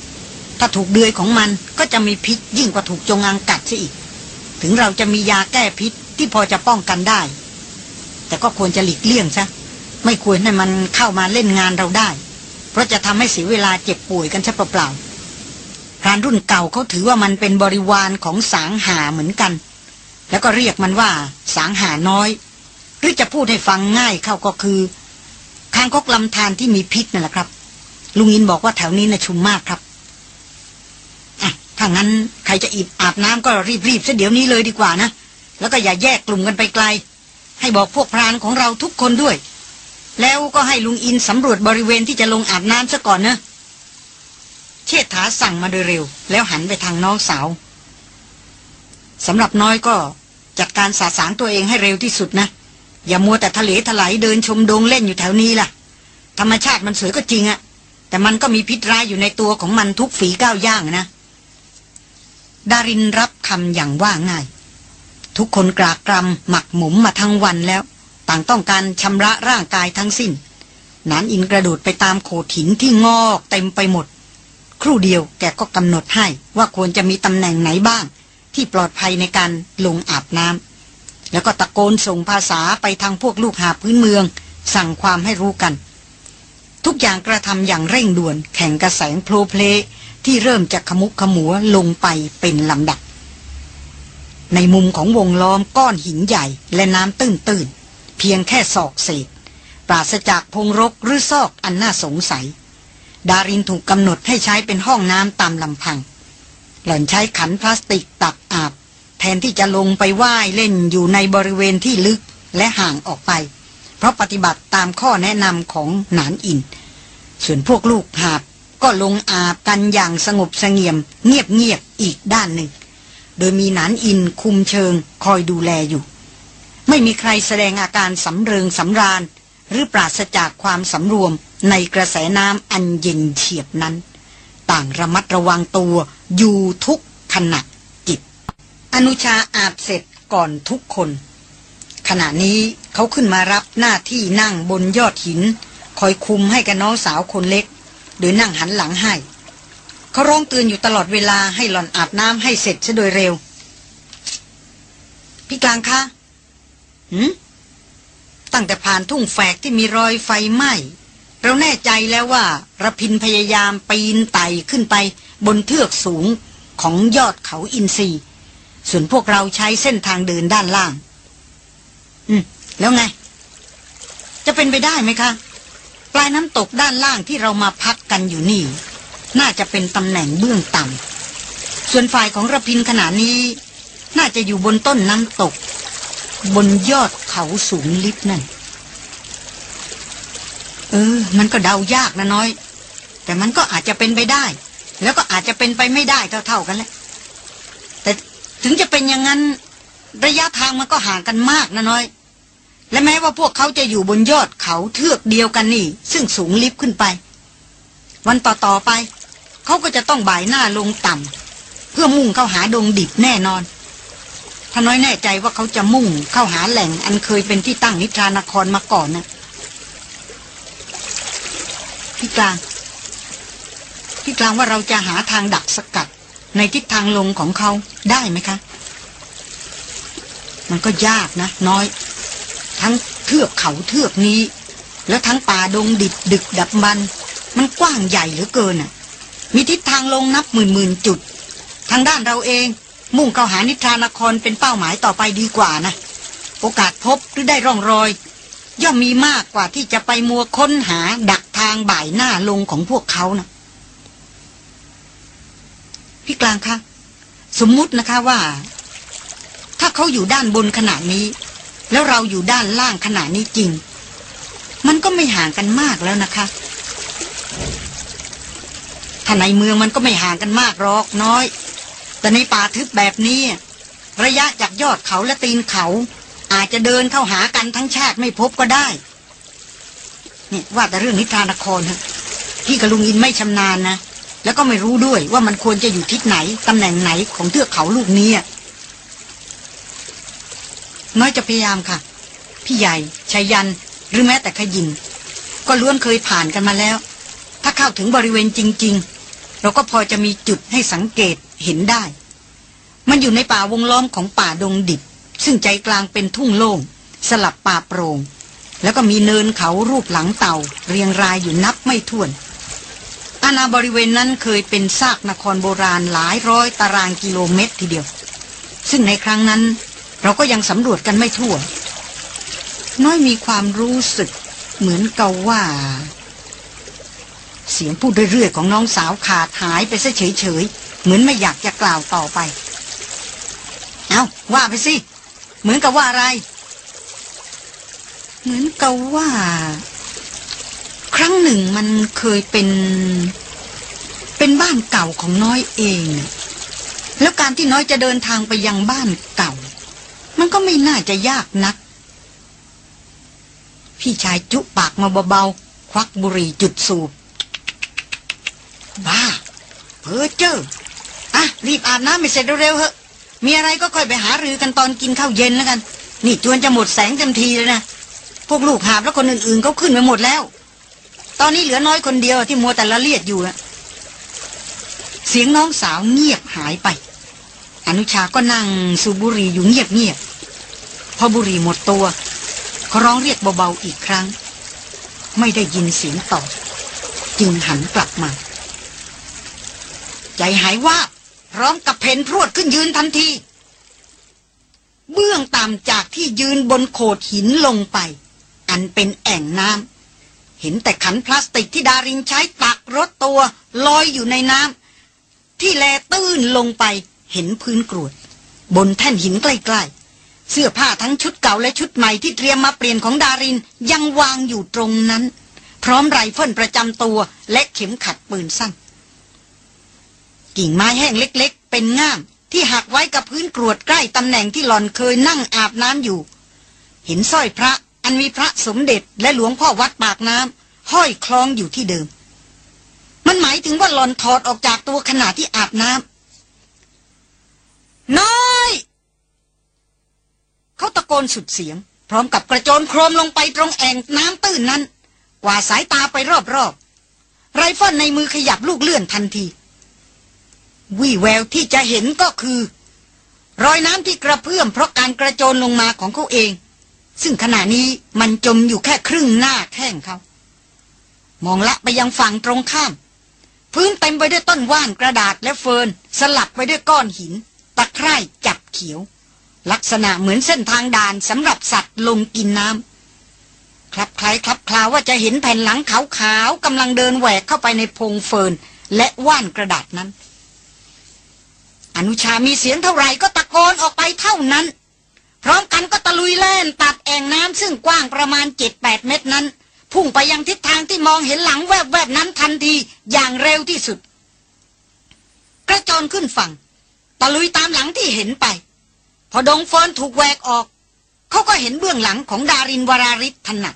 ถ้าถูกเดือยของมันก็จะมีพิษยิ่งกว่าถูกจงอางกัดซะอีก ถึงเราจะมียาแก้พิษที่พอจะป้องกันได้ แต่ก็ควรจะหลีกเลี่ยงซะ ไม่ควรให้มันเข้ามาเล่นงานเราได้ เพราะจะทำให้เสียเวลาเจ็บป่วยกันซะเปล่าๆพรานรุ่นเก่าเขาถือว่ามันเป็นบริวารของสางหาเหมือนกัน แล้วก็เรียกมันว่า สางหาน้อย หรือจะพูดให้ฟังง่ายเข้าก็คือคางคกลำธารที่มีพิษนั่นแหละครับ ลุงอินบอกว่าแถวนี้นะชุมมากครับอะถ้างั้นใครจะอีบอาบน้ำก็รีบๆซะเดี๋ยวนี้เลยดีกว่านะ แล้วก็อย่าแยกกลุ่มกันไปไกล ให้บอกพวกพรานของเราทุกคนด้วย แล้วก็ให้ลุงอินสำรวจบริเวณที่จะลงอาบน้ำซะก่อนนะเชษฐาสั่งมาโดยเร็ว แล้วหันไปทางน้องสาวสำหรับน้อยก็จัดการสาสางตัวเองให้เร็วที่สุดนะ อย่ามัวแต่ทะเลถลายเดินชมดงเล่นอยู่แถวนี้ล่ะ ธรรมชาติมันสวยก็จริงอะ แต่มันก็มีพิษร้ายอยู่ในตัวของมันทุกฝีก้าวย่างนะ ดารินรับคำอย่างว่าง่าย ทุกคนกรากกรำหมักหมมมาทั้งวันแล้ว ต่างต้องการชำระร่างกายทั้งสิ้นนานอินกระโดดไปตามโขดหินที่งอกเต็มไปหมด ครู่เดียวแกก็กำหนดให้ว่าควรจะมีตำแหน่งไหนบ้าง ที่ปลอดภัยในการลงอาบน้ำแล้วก็ตะโกนส่งภาษาไปทางพวกลูกหาพื้นเมือง สั่งความให้รู้กัน ทุกอย่างกระทำอย่างเร่งด่วนแข่งกระแสงโพลเพลที่เริ่มจากขมุกขมัวลงไปเป็นลำดับ ในมุมของวงล้อมก้อนหินใหญ่และน้ำตื้นๆเพียงแค่ศอกเศษ ปราศจากพงรกหรือซอกอันน่าสงสัย ดารินถูกกำหนดให้ใช้เป็นห้องน้ำตามลำพัง หล่อนใช้ขันพลาสติกตักอาบ แทนที่จะลงไปว่ายเล่นอยู่ในบริเวณที่ลึกและห่างออกไป เพราะปฏิบัติตามข้อแนะนำของหนานอิน ส่วนพวกลูกหาบก็ลงอาบกันอย่างสงบเสงี่ยม เงียบๆอีกด้านหนึ่ง โดยมีหนานอินคุมเชิงคอยดูแลอยู่ ไม่มีใครแสดงอาการสำเริงสำราญ หรือปราศจากความสำรวมในกระแสน้ำอันเย็นเฉียบนั้น ต่างระมัดระวังตัวอยู่ทุกขณะจิต อนุชาอาบเสร็จก่อนทุกคน ขณะนี้เขาขึ้นมารับหน้าที่นั่งบนยอดหิน คอยคุมให้กับน้องสาวคนเล็ก โดยนั่งหันหลังให้ เขาร้องเตือนอยู่ตลอดเวลาให้หล่อนอาบน้ำให้เสร็จซะโดยเร็ว พี่กลางคะหืมตั้งแต่ผ่านทุ่งแฝกที่มีรอยไฟไหม้เราแน่ใจแล้วว่าระพินพยายามปีนไต่ขึ้นไปบนเทือกสูงของยอดเขาอินทรีส่วนพวกเราใช้เส้นทางเดินด้านล่าง อืมแล้วไง จะเป็นไปได้ไหมคะ ปลายน้ำตกด้านล่างที่เรามาพักกันอยู่นี่ น่าจะเป็นตำแหน่งเบื้องต่ำส่วนฝ่ายของระพินขณะนี้ น่าจะอยู่บนต้นน้ำตก บนยอดเขาสูงลิบนั่น เออ มันก็เดายากนะน้อย แต่มันก็อาจจะเป็นไปได้ แล้วก็อาจจะเป็นไปไม่ได้เท่าๆกันแหละแต่ถึงจะเป็นอย่างนั้น ระยะทางมันก็ห่างกันมากนะน้อย และแม้ว่าพวกเขาจะอยู่บนยอดเขาเทือกเดียวกันนี่ ซึ่งสูงลิฟขึ้นไป วันต่อๆไป เขาก็จะต้องบ่ายหน้าลงต่ำเพื่อมุ่งเข้าหาดงดิบแน่นอนถ้าน้อยแน่ใจว่าเขาจะมุ่งเข้าหาแหล่งอันเคยเป็นที่ตั้งนิทรานครมาก่อนนะพี่กลางพี่กลางว่าเราจะหาทางดักสกัด ในทิศทางลงของเขาได้ไหมคะ มันก็ยากนะ น้อย ทั้งเทือกเขาเทือกนี้ แล้วทั้งป่าดงดิบดึกดับบัน มันกว้างใหญ่เหลือเกินอะ มีทิศทางลงนับหมื่นหมื่นจุด ทางด้านเราเอง มุ่งเข้าหานิทรานครเป็นเป้าหมายต่อไปดีกว่านะ โอกาสพบหรือได้ร่องรอย ย่อมมีมากกว่าที่จะไปมัวค้นหาดักทางบ่ายหน้าลงของพวกเขานะพี่กลางคะสมมุตินะคะว่า ถ้าเขาอยู่ด้านบนขนาดนี้ แล้วเราอยู่ด้านล่างขนาดนี้จริง มันก็ไม่ห่างกันมากแล้วนะคะถ้าในเมืองมันก็ไม่ห่างกันมากหรอกน้อย แต่ในป่าทึบแบบนี้ ระยะจากยอดเขาและตีนเขา อาจจะเดินเข้าหากันทั้งชาติไม่พบก็ได้เนี่ยว่าแต่เรื่องนิทรานครฮะพี่กับลุงอินไม่ชำนาญนะ แล้วก็ไม่รู้ด้วยว่ามันควรจะอยู่ทิศไหนตำแหน่งไหนของเทือกเขาลูกนี้ น้อยจะพยายามค่ะ พี่ใหญ่ชัยยันหรือแม้แต่ขยินก็ล้วนเคยผ่านกันมาแล้ว ถ้าเข้าถึงบริเวณจริง ๆ เราก็พอจะมีจุดให้สังเกตเห็นได้ มันอยู่ในป่าวงล้อมของป่าดงดิบ ซึ่งใจกลางเป็นทุ่งโล่ง สลับป่าโปรง่งแล้วก็มีเนินเขารูปหลังเต่า เรียงรายอยู่นับไม่ถ้วนอาณาบริเวณนั้นเคยเป็นซากนครโบราณหลายร้อยตารางกิโลเมตรทีเดียว ซึ่งในครั้งนั้น เราก็ยังสำรวจกันไม่ทั่ว น้อยมีความรู้สึกเหมือนกับว่า เสียงพูดเรื่อยๆของน้องสาวขาดหายไปซะเฉยๆ เหมือนไม่อยากจะกล่าวต่อไป เอาว่าไปสิ เหมือนกับว่าอะไร เหมือนกับว่า ครั้งหนึ่งมันเคยเป็น เป็นบ้านเก่าของน้อยเอง แล้วการที่น้อยจะเดินทางไปยังบ้านเก่า มันก็ไม่น่าจะยากนัก พี่ชายจุปากมาเบาๆ ควักบุหรี่จุดสูบ บ้า เพอเจออะ รีบอาบน้ำไม่เสร็จเร็วๆเหอะ มีอะไรก็ค่อยไปหารือกันตอนกินข้าวเย็นแล้วกัน นี่จวนจะหมดแสงเต็มทีเลยนะ พวกลูกหาบแล้วคนอื่นๆเขาขึ้นไปหมดแล้ว ตอนนี้เหลือน้อยคนเดียวที่มัวแต่ละเลียดอยู่อะเสียงน้องสาวเงียบหายไป อนุชาก็นั่งสูบบุหรี่อยู่เงียบๆ พอบุรีหมดตัวเขาร้องเรียกเบาๆอีกครั้ง ไม่ได้ยินเสียงตอบจึงหันกลับมา ใจหายว่าพร้อมกับเพนพรวดขึ้นยืนทันที เบื้องต่ำจากที่ยืนบนโขดหินลงไป อันเป็นแอ่งน้ำเห็นแต่ขันพลาสติกที่ดารินใช้ตักรถตัวลอยอยู่ในน้ำที่แลตื้นลงไปเห็นพื้นกรวด บนแท่นหินใกล้ๆ เสื้อผ้าทั้งชุดเก่าและชุดใหม่ที่เตรียมมาเปลี่ยนของดารินยังวางอยู่ตรงนั้น พร้อมไรเฟิลประจำตัวและเข็มขัดปืนสั้น กิ่งไม้แห้งเล็กๆ เป็นง่ามที่หักไว้กับพื้นกรวดใกล้ตำแหน่งที่หลอนเคยนั่งอาบน้ำอยู่ เห็นสร้อยพระอันมีพระสมเด็จและหลวงพ่อวัดปากน้ำห้อยคล้องอยู่ที่เดิม มันหมายถึงว่าหลอนถอดออกจากตัวขณะที่อาบน้ำน้อย เขาตะโกนสุดเสียง พร้อมกับกระโจนโครมลงไปตรงแอ่งน้ำตื้นนั้น กว่าสายตาไปรอบๆ ไรเฟิลในมือขยับลูกเลื่อนทันที วี่แววที่จะเห็นก็คือ รอยน้ำที่กระเพื่อมเพราะการกระโจนลงมาของเขาเอง ซึ่งขณะนี้มันจมอยู่แค่ครึ่งหน้าแข้งเขา มองละไปยังฝั่งตรงข้าม พื้นเต็มไปด้วยต้นว่านกระดาษและเฟิร์นสลับไปด้วยก้อนหิน ตะไคร่จับเขียว ลักษณะเหมือนเส้นทางด่านสำหรับสัตว์ลงกินน้ำคลับคล้ายคลับคลาว่าจะเห็นแผ่นหลังขาวๆกำลังเดินแหวกเข้าไปในพงเฟิร์นและว่านกระดาษนั้น อนุชามีเสียงเท่าไหร่ก็ตะโกนออกไปเท่านั้น พร้อมกันก็ตะลุยแล่นตัดแอ่งน้ำซึ่งกว้างประมาณเจ็ดแปดเมตรนั้น พุ่งไปยังทิศทางที่มองเห็นหลังแวบๆนั้นทันทีอย่างเร็วที่สุด กระโจนขึ้นฝั่ง ตะลุยตามหลังที่เห็นไป พอดงเฟินถูกแหวกออก เขาก็เห็นเบื้องหลังของดารินวราริศถนัด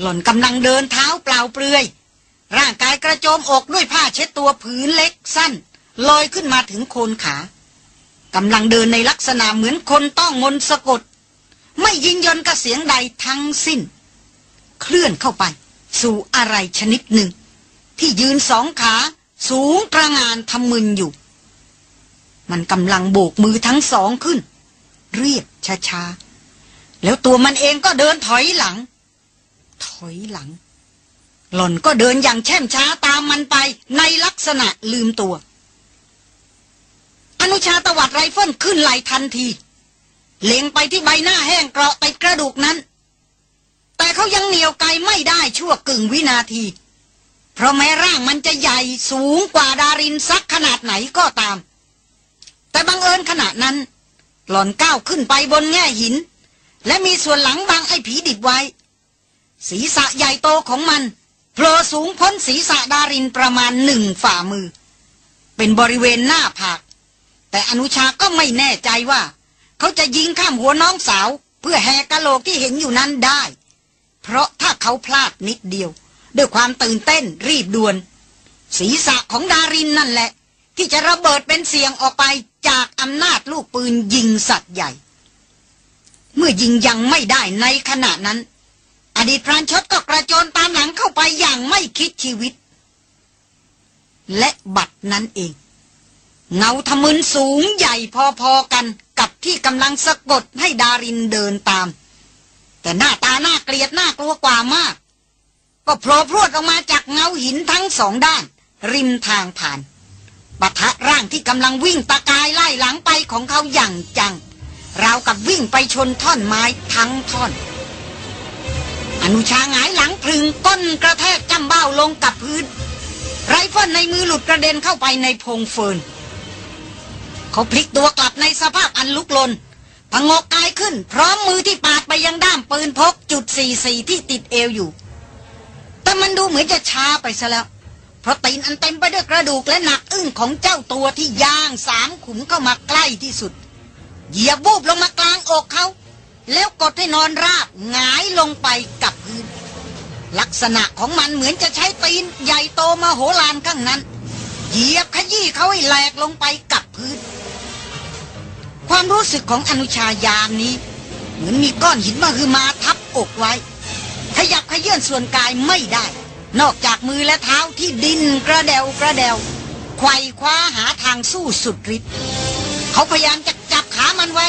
หล่อนกำลังเดินเท้าเปล่าเปลือย ร่างกายกระโจมอกด้วยผ้าเช็ดตัวผืนเล็กสั้น ลอยขึ้นมาถึงโคนขากำลังเดินในลักษณะเหมือนคนต้องมนสะกด ไม่ยินยนกับเสียงใดทั้งสิ้น เคลื่อนเข้าไป สู่อะไรชนิดหนึ่ง ที่ยืนสองขาสูงตระงานทำมึนอยู่ มันกำลังโบกมือทั้งสองขึ้น เรียบช้าๆ แล้วตัวมันเองก็เดินถอยหลัง ถอยหลัง หล่อนก็เดินอย่างแช่มช้าตามมันไปในลักษณะลืมตัว อนุชาตวัดไรเฟิลขึ้นไหลทันที เล็งไปที่ใบหน้าแห้งเกราะติดกระดูกนั้น แต่เขายังเหนียวไกลไม่ได้ชั่วกึ่งวินาที เพราะแม้ร่างมันจะใหญ่สูงกว่าดารินสักขนาดไหนก็ตาม แต่บังเอิญขณะนั้น หล่อนก้าวขึ้นไปบนแง่หิน และมีส่วนหลังบังไอ้ผีดิบไว้ ศีรษะใหญ่โตของมันโผล่สูงพ้นศีรษะดารินประมาณหนึ่งฝ่ามือ เป็นบริเวณหน้าผาก แต่อนุชาก็ไม่แน่ใจว่า เขาจะยิงข้ามหัวน้องสาว เพื่อแหกกะโหลกที่เห็นอยู่นั้นได้ เพราะถ้าเขาพลาดนิดเดียว ด้วยความตื่นเต้นรีบด่วน ศีรษะของดารินนั่นแหละ ที่จะระเบิดเป็นเสียงออกไป จากอำนาจลูกปืนยิงสัตว์ใหญ่ เมื่อยิงยังไม่ได้ในขณะนั้น อดีตพรานชดก็กระโจนตามหลังเข้าไปอย่างไม่คิดชีวิต และบัตรนั้นเอง เงาทะมึนสูงใหญ่พอๆกันกับที่กำลังสะกดให้ดารินเดินตาม แต่หน้าตาหน้าเกลียดหน้ากลัวกว่ามาก ก็โผล่พรวดออกมาจากเงาหินทั้งสองด้าน ริมทางผ่าน ปะทะร่างที่กำลังวิ่งตะกายไล่หลังไปของเขาอย่างจัง ราวกับวิ่งไปชนท่อนไม้ทั้งท่อน อนุชาหงายหลังผลึ่งก้นกระแทกจ้ำเบ้าลงกับพื้น ไรเฟิลในมือหลุดกระเด็นเข้าไปในพงเฟินเขาพลิกตัวกลับในสภาพอันลุกลนผงกกายขึ้น พร้อมมือที่ปราดไปยังด้ามปืนพกจุดสี่สี่ที่ติดเอวอยู่ แต่มันดูเหมือนจะช้าไปซะแล้ว เพราะตีนอันเต็มไปด้วยกระดูกและหนักอึ้งของเจ้าตัวที่ย่างสามขุมเข้ามาใกล้ที่สุด เหยียบวูบลงมากลางอกเขา แล้วกดให้นอนราบหงายลงไปกับพื้น ลักษณะของมันเหมือนจะใช้ตีนใหญ่โตมาโหฬารข้างนั้น เหยียบขยี้เขาให้แหลกลงไปกับพื้น ความรู้สึกของอนุชายามนี้ เหมือนมีก้อนหินมาคือมาทับอกไว้ ขยับขยื่นส่วนกายไม่ได้ นอกจากมือและเท้าที่ดินกระเดวกระเดวไขว่คว้าหาทางสู้สุดฤทธิ์เขาพยายามจะจับขามันไว้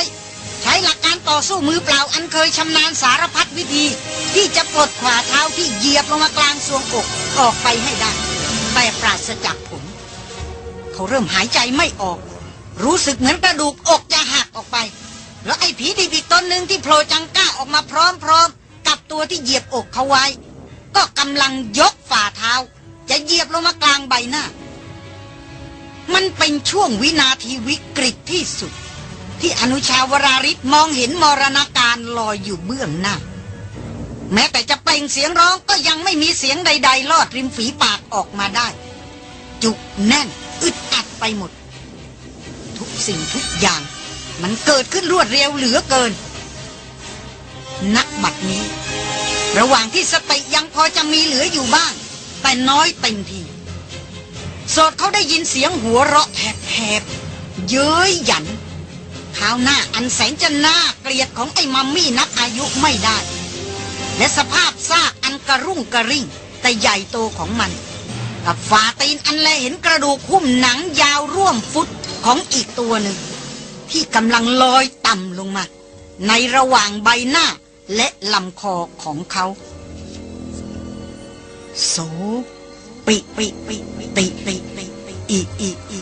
ใช้หลักการต่อสู้มือเปล่าอันเคยชำนาญสารพัดวิธี ที่จะปลดขวาเท้าที่เหยียบลงมากลางสวงอกออกไปให้ได้ แต่ปราศจากผล เขาเริ่มหายใจไม่ออก รู้สึกเหมือนกระดูกอกจะหักออกไป แล้วไอ้ผีดิบอีกตนหนึ่งที่โผล่จังก้าออกมาพร้อมๆกับตัวที่เหยียบอกเขาไว้ ก็กำลังยกฝ่าเท้า จะเหยียบลงมากลางใบหน้า มันเป็นช่วงวินาทีวิกฤตที่สุด ที่อนุชาวราริศมองเห็นมรณาการลอยอยู่เบื้องหน้า แม้แต่จะเปล่งเสียงร้องก็ยังไม่มีเสียงใด ๆ ลอดริมฝีปากออกมาได้ จุกแน่น อึดอัดไปหมด ทุกสิ่งทุกอย่าง มันเกิดขึ้นรวดเร็วเหลือเกิน นักบัดนี้ ระหว่างที่สติยังพอจะมีเหลืออยู่บ้าง แต่น้อยเต็มทีสดเขาได้ยินเสียงหัวเราะแหบๆเย้ยหยันข้าวหน้าอันแสนจะน่าเกลียดของไอ้มัมมี่นับอายุไม่ได้ และสภาพซากอันกระรุ่งกระริ่ง แต่ใหญ่โตของมัน กับฝ่าตีนอันแลเห็นกระดูกหุ้มหนังยาวร่วมฟุตของอีกตัวหนึ่ง ที่กำลังลอยต่ำลงมา ในระหว่างใบหน้า และลำคอของเขาโสปิปิปิปิติติติติอีอีอี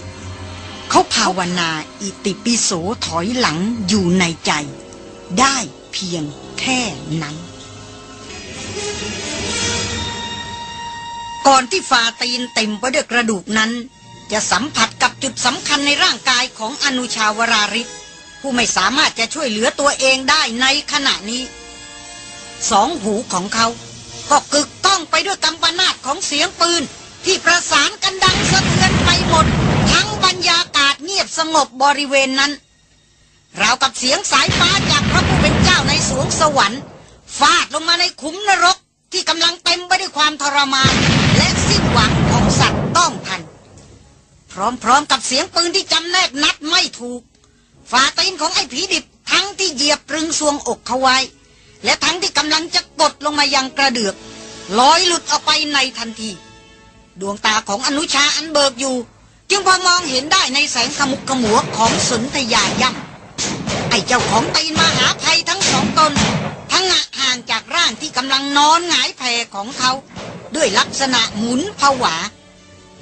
เขาภาวนาอิติปิโสถอยหลังอยู่ในใจ ได้เพียงแค่นั้น ก่อนที่ฟาตีนเต็มไปด้วยกระดูกนั้น จะสัมผัสกับจุดสำคัญในร่างกายของอนุชาวราริศผู้ไม่สามารถจะช่วยเหลือตัวเองได้ในขณะนี้ สองหูของเขา ก็กึกก้องไปด้วยกำปนาตของเสียงปืน ที่ประสานกันดังสะเทือนไปหมด ทั้งบรรยากาศเงียบสงบบริเวณนั้นราวกับเสียงสายฟ้าจากพระผู้เป็นเจ้าในสวงสวรรค์ฟาดลงมาในขุมนรกที่กำลังเต็มไปด้วยความทรมาน และสิ้นหวังของสัตว์ต้องทัน พร้อมๆกับเสียงปืนที่จำแนกนัดไม่ถูกฝ่าตีนของไอ้ผีดิบทั้งที่เหยียบตรึงสวงอกเขาไว้ และทั้งที่กำลังจะกดลงมายังกระเดือกลอยหลุดออกไปในทันที ดวงตาของอนุชาอันเบิกอยู่ จึงพอมองเห็นได้ในแสงขมุกขมัวของสนธยาย่ำไอเจ้าของตีนมหาภัยทั้งสองตน ทั้งห่างจากร่างที่กำลังนอนหงายแผ่ของเขา ด้วยลักษณะหมุนผวา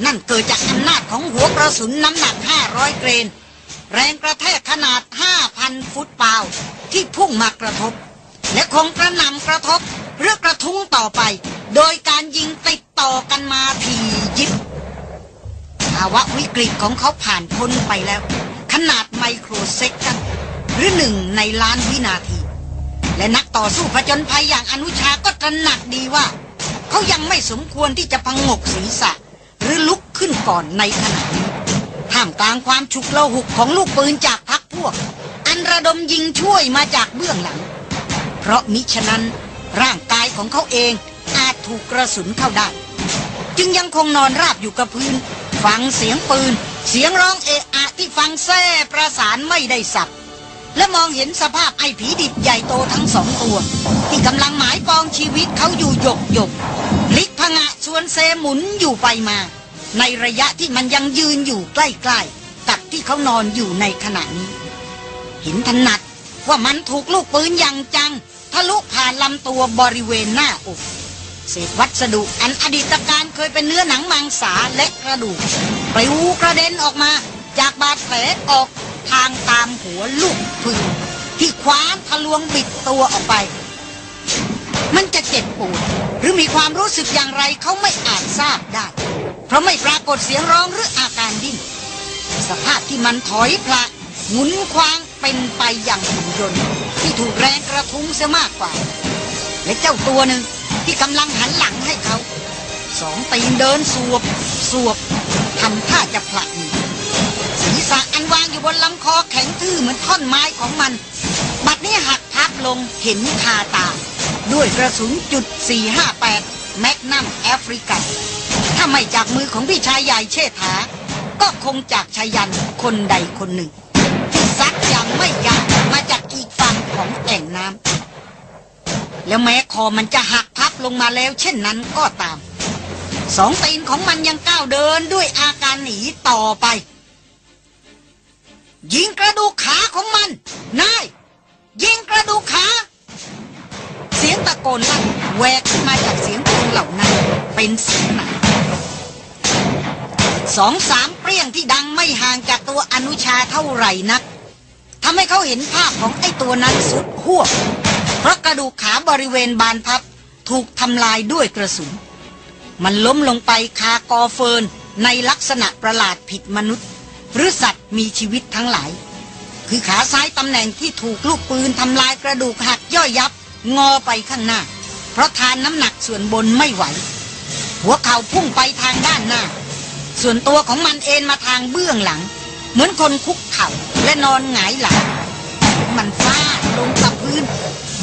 นั่นเกิดจากอำนาจของหัวกระสุนน้ำหนัก 500 เกรน แรงกระแทกขนาด 5,000 ฟุตเปล่าที่พุ่งมากระทบ และคงกระนำกระทบหรือกระทุ้งต่อไป โดยการยิงติดต่อกันมาทียิบภาวะวิกฤตของเขาผ่านพ้นไปแล้ว ขนาดไมโครเซกันหรือหนึ่งในล้านวินาที และนักต่อสู้ผจญภัยอย่างอนุชาก็ตระหนักดีว่า เขายังไม่สมควรที่จะพังงกศีรษะ หรือลุกขึ้นก่อนในขณะนี้ท่ามกลางความฉุกละหุกของลูกปืนจากพักพวก อันระดมยิงช่วยมาจากเบื้องหลัง เพราะมิฉะนั้นร่างกายของเขาเองอาจถูกกระสุนเข้าได้ จึงยังคงนอนราบอยู่กับพื้น ฟังเสียงปืน เสียงร้องเอะอะที่ฟังแซ่ประสานไม่ได้สับและมองเห็นสภาพไอ้ผีดิบใหญ่โตทั้งสองตัว ที่กำลังหมายปองชีวิตเขาอยู่หยกหยกพลิกพงะชวนเซหมุนอยู่ไปมา ในระยะที่มันยังยืนอยู่ใกล้ๆกับที่เขานอนอยู่ในขณะนี้ เห็นถนัดว่ามันถูกลูกปืนอย่างจังะลุผ่านลำตัวบริเวณหน้าอกเศษวัสดุอันอดีตการเคยเป็นเนื้อหนังมังสาและกระดูกปลิวกระเด็นออกมาจากบาดแผลออกทางตามหัวลูกปืนที่คว้านทะลวงบิดตัวออกไป มันจะเจ็บปวดหรือมีความรู้สึกอย่างไรเขาไม่อาจทราบได้ เพราะไม่ปรากฏเสียงร้องหรืออาการดิ้นสภาพที่มันถอยพละหมุนควาง เป็นไปอย่างหุ่นยนต์ที่ถูกแรงกระทุ้งเสียมากกว่า และเจ้าตัวหนึ่งที่กำลังหันหลังให้เขาสองตีนเดินสวบสวบทำท่าจะผลักศีรษะอันวางอยู่บนลำคอแข็งทื่อเหมือนท่อนไม้ของมัน บัดนี้หักพับลงเห็นคาตา ด้วยกระสุนจุด 458 แมกนัมแอฟริกันถ้าไม่จากมือของพี่ชายใหญ่เชษฐา ก็คงจากชายันคนใดคนหนึ่ง ย่างไม่ยังมาจากอีกฝั่งของแอ่งน้ำแล้วแม้คอมันจะหักพับลงมาแล้ว เช่นนั้นก็ตาม สองตีนของมันยังก้าวเดินด้วยอาการหนีต่อไป ยิงกระดูกขาของมันนายยิงกระดูกขาเสียงตะโกนลั่นแหวกขึ้นมาจากเสียงปืนเหล่านั้น เป็นเสียงหนักสองสามเปรี้ยงที่ดังไม่ห่างจากตัวอนุชาเท่าไหร่นัก ทำให้เขาเห็นภาพของไอ้ตัวนั้นสุดหัวเพราะกระดูกขาบริเวณบานพับถูกทำลายด้วยกระสุน มันล้มลงไปคากอเฟิร์นในลักษณะประหลาดผิดมนุษย์ หรือสัตว์มีชีวิตทั้งหลาย คือขาซ้ายตำแหน่งที่ถูกลูกปืนทำลายกระดูกหักย่อยยับงอไปข้างหน้า เพราะทานน้ำหนักส่วนบนไม่ไหว หัวเข่าพุ่งไปทางด้านหน้า ส่วนตัวของมันเอ็นมาทางเบื้องหลัง เหมือนคนคุกเข่าและนอนหงายหลัง มันฟาดลงกับพื้น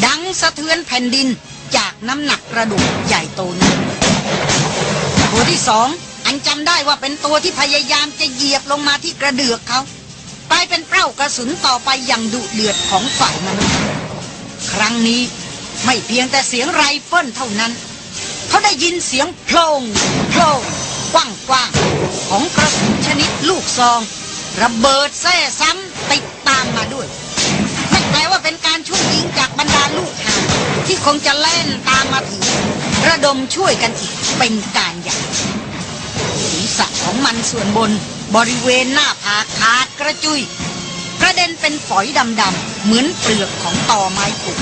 ดังสะเทือนแผ่นดินจากน้ำหนักกระดูกใหญ่โตนั้นตัวที่สองอันจำได้ว่าเป็นตัวที่พยายามจะเหยียบลงมาที่กระเดือกเขากลายเป็นเป้ากระสุนต่อไปอย่างดุเดือดของฝ่ายมนุษย์ครั้งนี้ไม่เพียงแต่เสียงไรเฟิลเท่านั้น เขาได้ยินเสียงโพลงโพลงกว้างกว้างๆของกระสุนชนิดลูกซอง ระเบิดแท้ซ้ำติดตามมาด้วยไม่แปลว่าเป็นการช่วยยิงจากบรรดาลูกหาที่คงจะเล่นตามมาถึงระดมช่วยกันอีกเป็นการใหญ่ศีรษะของมันส่วนบน บริเวณหน้าผากขาดกระจุย กระเด็นเป็นฝอยดำๆเหมือนเปลือกของตอไม้ปุก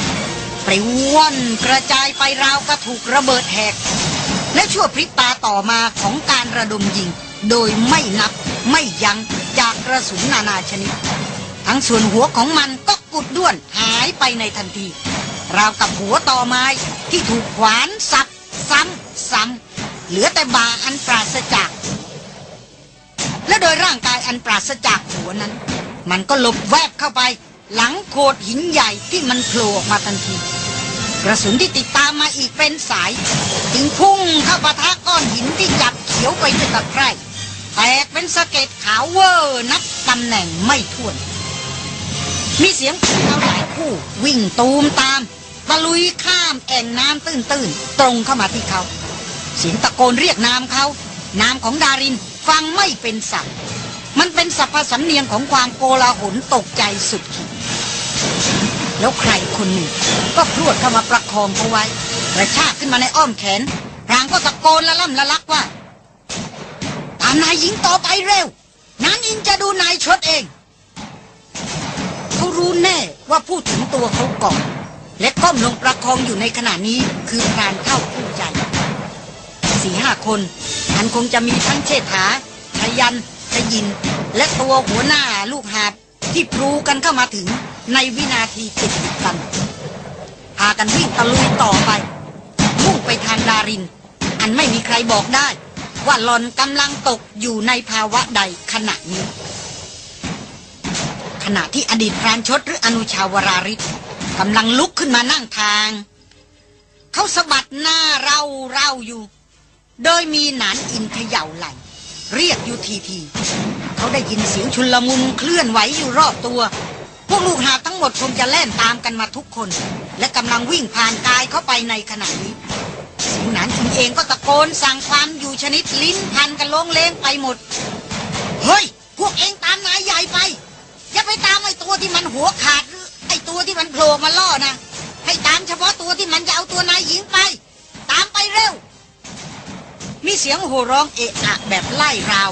ปลิวว่อนกระจายไปราวกระถูกระเบิดแหก และชั่วพริบตาต่อมาของการระดมยิง โดยไม่นับไม่ยั้งจากกระสุนนานาชนิด ทั้งส่วนหัวของมันก็กุดด้วนหายไปในทันที ราวกับหัวต่อไม้ที่ถูกขวานสับซ้ำซ้ำเหลือแต่บาอันปราศจาก และโดยร่างกายอันปราศจากหัวนั้น มันก็หลบแวบเข้าไป หลังโขดหินใหญ่ที่มันโผล่ออกมาทันทีกระสุนที่ติดตามมาอีกเป็นสายจึงพุ่งเข้าปะทะก้อนหินที่จับเขียวไปด้วยตะไคร่ แตกเป็นสะเก็ดขาวเวอร์นับตำแหน่งไม่ถ้วน มีเสียงผู้เอาหลายคู่ วิ่งตูมตามตะลุยข้ามแอ่งน้ำตื้นๆ ตรงเข้ามาที่เขา เสียงตะโกนเรียกนามเขานามของดารินฟังไม่เป็นสับมันเป็นสัพพสำเนียงของความโกลาหลตกใจสุดขีดแล้วใครคนหนึ่ง ก็พรวดเข้ามาประคองเขาไว้กระชากขึ้นมาในอ้อมแขนพรางก็ตะโกนละล่ำละลักว่าามนายหญิงต่อไปเร็ว นั้นอินจะดูนายชดเอง เขารู้แน่ว่าพูดถึงตัวเขาก่อน และก้มลงประคองอยู่ในขณะนี้คือพรานเท่าผู้ใจ สี่ห้าคนอันคงจะมีทั้งเชษฐาชยันชยิน และตัวหัวหน้าลูกหาบที่พลูกันเข้ามาถึงในวินาทีติดติดกันพากันวิ่งตะลุยต่อไปมุ่งไปทางดาริน อันไม่มีใครบอกได้ ว่าหลอนกำลังตกอยู่ในภาวะใดขณะนี้ ขณะที่อดีตพรานชดหรืออนุชาวราริศกำลังลุกขึ้นมานั่งทาง เขาสะบัดหน้าเราเราอยู่ โดยมีหนานอินเขย่าไหลเรียกอยู่ทีที เขาได้ยินเสียงชุลมุนเคลื่อนไหวอยู่รอบตัว พวกลูกหาทั้งหมดคงจะแล่นตามกันมาทุกคน และกำลังวิ่งผ่านกายเข้าไปในขณะนี้ สียงหนานอินเองก็ตะโกนสั่งความอยู่ชนิดลิ้นพันกันลงเลงไปหมด เฮ้ย พวกเองตามนายใหญ่ไป อย่าไปตามไอ้ตัวที่มันหัวขาด ไอ้ตัวที่มันโผล่มาล่อนะ ให้ตามเฉพาะตัวที่มันจะเอาตัวนายหญิงไป ตามไปเร็ว มีเสียงโห่ร้องเอะอะแบบไล่ราว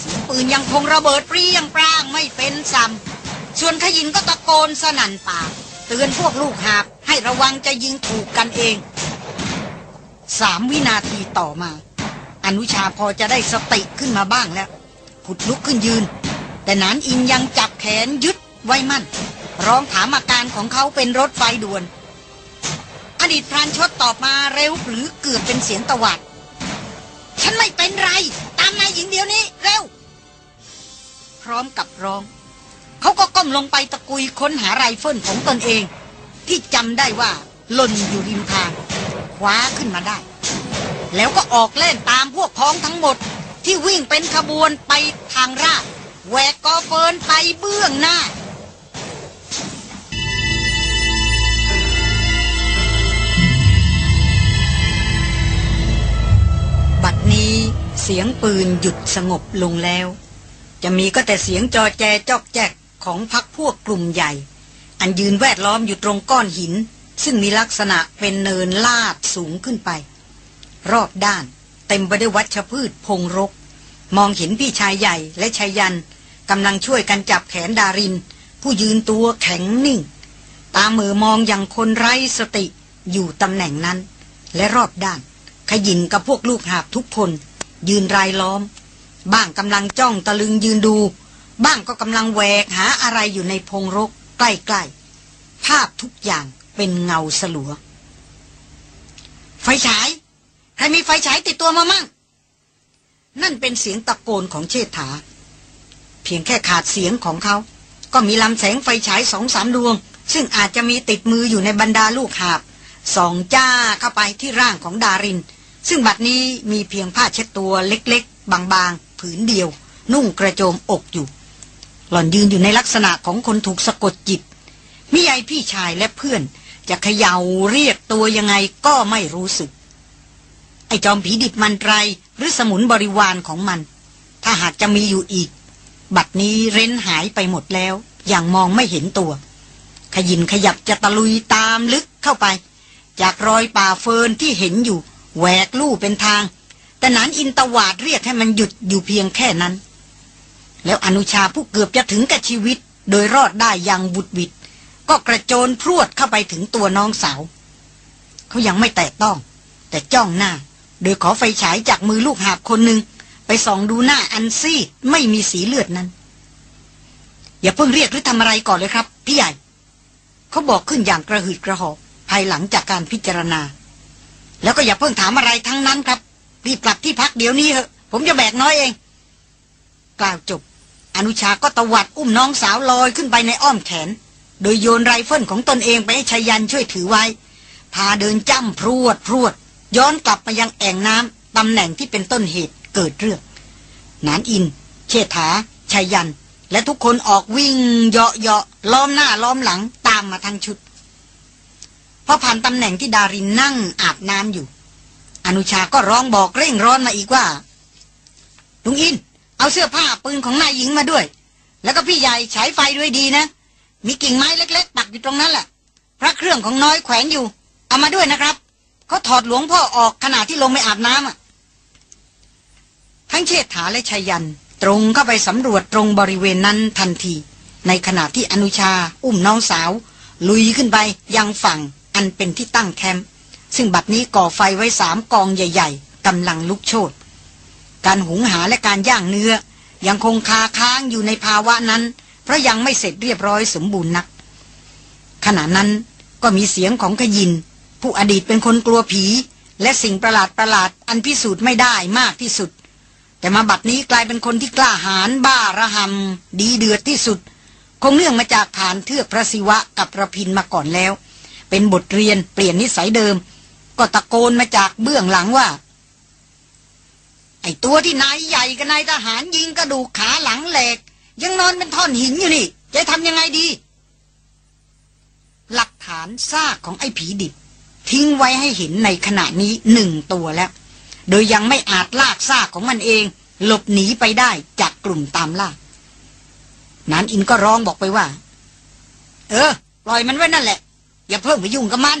เสียงปืนยังคงระเบิดเปรี้ยงปร้างไม่เป็นซ้ำส่วนขยินก็ตะโกนสนั่นป่ากเตือนพวกลูกหาบให้ระวังจะยิงถูกกันเอง สามวินาทีต่อมา อนุชาพอจะได้สติขึ้นมาบ้างแล้วผุดลุกขึ้นยืน แต่นานอินยังจับแขนยึดไว้มั่น ร้องถามอาการของเขาเป็นรถไฟด่วน อดีตพรานชดตอบมาเร็วหรือเกือบเป็นเสียงตวัดฉันไม่เป็นไร ตามนายหญิงเดี๋ยวนี้ เร็ว พร้อมกับร้อง เขาก็ก้มลงไปตะกุยค้นหาไรเฟิลของตนเอง ที่จำได้ว่าหล่นอยู่ริมทาง คว้าขึ้นมาได้ แล้วก็ออกแล่นตามพวกพ้องทั้งหมด ที่วิ่งเป็นขบวนไปทางราบแหวกกอเฟินไปเบื้องหน้า บัดนี้เสียงปืนหยุดสงบลงแล้ว จะมีก็แต่เสียงจอแจจอกแจกของพักพวกกลุ่มใหญ่ อันยืนแวดล้อมอยู่ตรงก้อนหิน ซึ่งมีลักษณะเป็นเนินลาดสูงขึ้นไป รอบด้านเต็มไปด้วยวัชพืชพงรก มองเห็นพี่ชายใหญ่และชายยันกำลังช่วยกันจับแขนดาริน ผู้ยืนตัวแข็งนิ่ง ตาเมือมองอย่างคนไร้สติอยู่ตำแหน่งนั้น และรอบด้าน ขยินกับพวกลูกหาบทุกคน ยืนรายล้อม บ้างกำลังจ้องตะลึงยืนดู บ้างก็กำลังแหวกหาอะไรอยู่ในพงรกใกล้ๆ ภาพทุกอย่าง เป็นเงาสลัว ไฟฉาย ใครมีไฟฉายติดตัวมามั่ง นั่นเป็นเสียงตะโกนของเชษฐา เพียงแค่ขาดเสียงของเขา ก็มีลำแสงไฟฉายสองสามดวง ซึ่งอาจจะมีติดมืออยู่ในบรรดาลูกหาบส่องจ้าเข้าไปที่ร่างของดาริน ซึ่งบัดนี้มีเพียงผ้าเช็ดตัวเล็กๆ บางๆ ผืนเดียว นุ่งกระโจมอกอยู่ หล่อนยืนอยู่ในลักษณะของคนถูกสะกดจิตมิยายพี่ชายและเพื่อน จะเขย่าเรียกตัวยังไงก็ไม่รู้สึก ไอจอมผีดิบมันไรหรือสมุนบริวารของมัน ถ้าหากจะมีอยู่อีก บัดนี้เร้นหายไปหมดแล้ว อย่างมองไม่เห็นตัว ขยินขยับจะตะลุยตามลึกเข้าไป จากรอยป่าเฟินที่เห็นอยู่แหวกลู่เป็นทาง แต่นันอินตวาดเรียกให้มันหยุดอยู่เพียงแค่นั้น แล้วอนุชาผู้เกือบจะถึงกับชีวิต โดยรอดได้อย่างบุดวิด ก็กระโจนพรวดเข้าไปถึงตัวน้องสาว เขายังไม่แตะต้อง แต่จ้องหน้า โดยขอไฟฉายจากมือลูกหาบคนหนึ่งไปส่องดูหน้าอันซีดไม่มีสีเลือดนั้น อย่าเพิ่งเรียกหรือทำอะไรก่อนเลยครับ พี่ใหญ่ เขาบอกขึ้นอย่างกระหืดกระหอบภายหลังจากการพิจารณา แล้วก็อย่าเพิ่งถามอะไรทั้งนั้นครับรีบกลับที่พักเดี๋ยวนี้เถอะ ผมจะแบกน้อยเอง กล่าวจบ อนุชาก็ตวัดอุ้มน้องสาวลอยขึ้นไปในอ้อมแขน โดยโยนไรเฟิลของตนเองไปให้ไชยยันต์ช่วยถือไว้ พาเดินจ้ำพรวดพรวด ย้อนกลับมายังแอ่งน้ำตำแหน่งที่เป็นต้นเหตุเกิดเรื่อง นานอิน เชษฐาชายัน และทุกคนออกวิ่งเหาะเหาะล้อมหน้าล้อมหลังตามมาทั้งชุดพอผ่านตำแหน่งที่ดารินนั่งอาบน้ำอยู่ อนุชาก็ร้องบอกเร่งร้อนมาอีกว่าลุงอิน เอาเสื้อผ้าปืนของนายหญิงมาด้วย แล้วก็พี่ใหญ่ฉายไฟด้วยดีนะ มีกิ่งไม้เล็ก ๆ ปักอยู่ตรงนั้นแหละพระเครื่องของน้อยแขวนอยู่ เอามาด้วยนะครับเขาถอดหลวงพ่อออกขณะที่ลงไปอาบน้ำอะทั้งเชษฐาและชัยยัน ตรงเข้าไปสำรวจตรงบริเวณนั้นทันที ในขณะที่อนุชา อุ้มน้องสาว ลุยขึ้นไปยังฝั่งอันเป็นที่ตั้งแคมป์ซึ่งบัดนี้ก่อไฟไว้สามกองใหญ่ ๆกำลังลุกโชนการหุงหาและการย่างเนื้อ ยังคงคาค้างอยู่ในภาวะนั้น เพราะยังไม่เสร็จเรียบร้อยสมบูรณ์นัก ขณะนั้นก็มีเสียงของขยิน ผู้อดีตเป็นคนกลัวผี และสิ่งประหลาดประหลาดอันพิสูจน์ไม่ได้มากที่สุด แต่มาบัดนี้กลายเป็นคนที่กล้าหาญบ้าระหำดีเดือดที่สุด คงเนื่องมาจากผ่านเทือกพระศิวะกับพระพินมาก่อนแล้ว เป็นบทเรียนเปลี่ยนนิสัยเดิม ก็ตะโกนมาจากเบื้องหลังว่าไอ้ตัวที่นายใหญ่กับนายทหารยิงกระดูกขาหลังแหลก ยังนอนเป็นท่อนหินอยู่นี่จะทำยังไงดี หลักฐานซากของไอ้ผีดิบ ทิ้งไว้ให้เห็นในขณะนี้หนึ่งตัวแล้ว โดยยังไม่อาจลากซากของมันเอง หลบหนีไปได้จากกลุ่มตามล่านานอินก็ร้องบอกไปว่า เออ ปล่อยมันไว้นั่นแหละ อย่าเพิ่งไปยุ่งกับมัน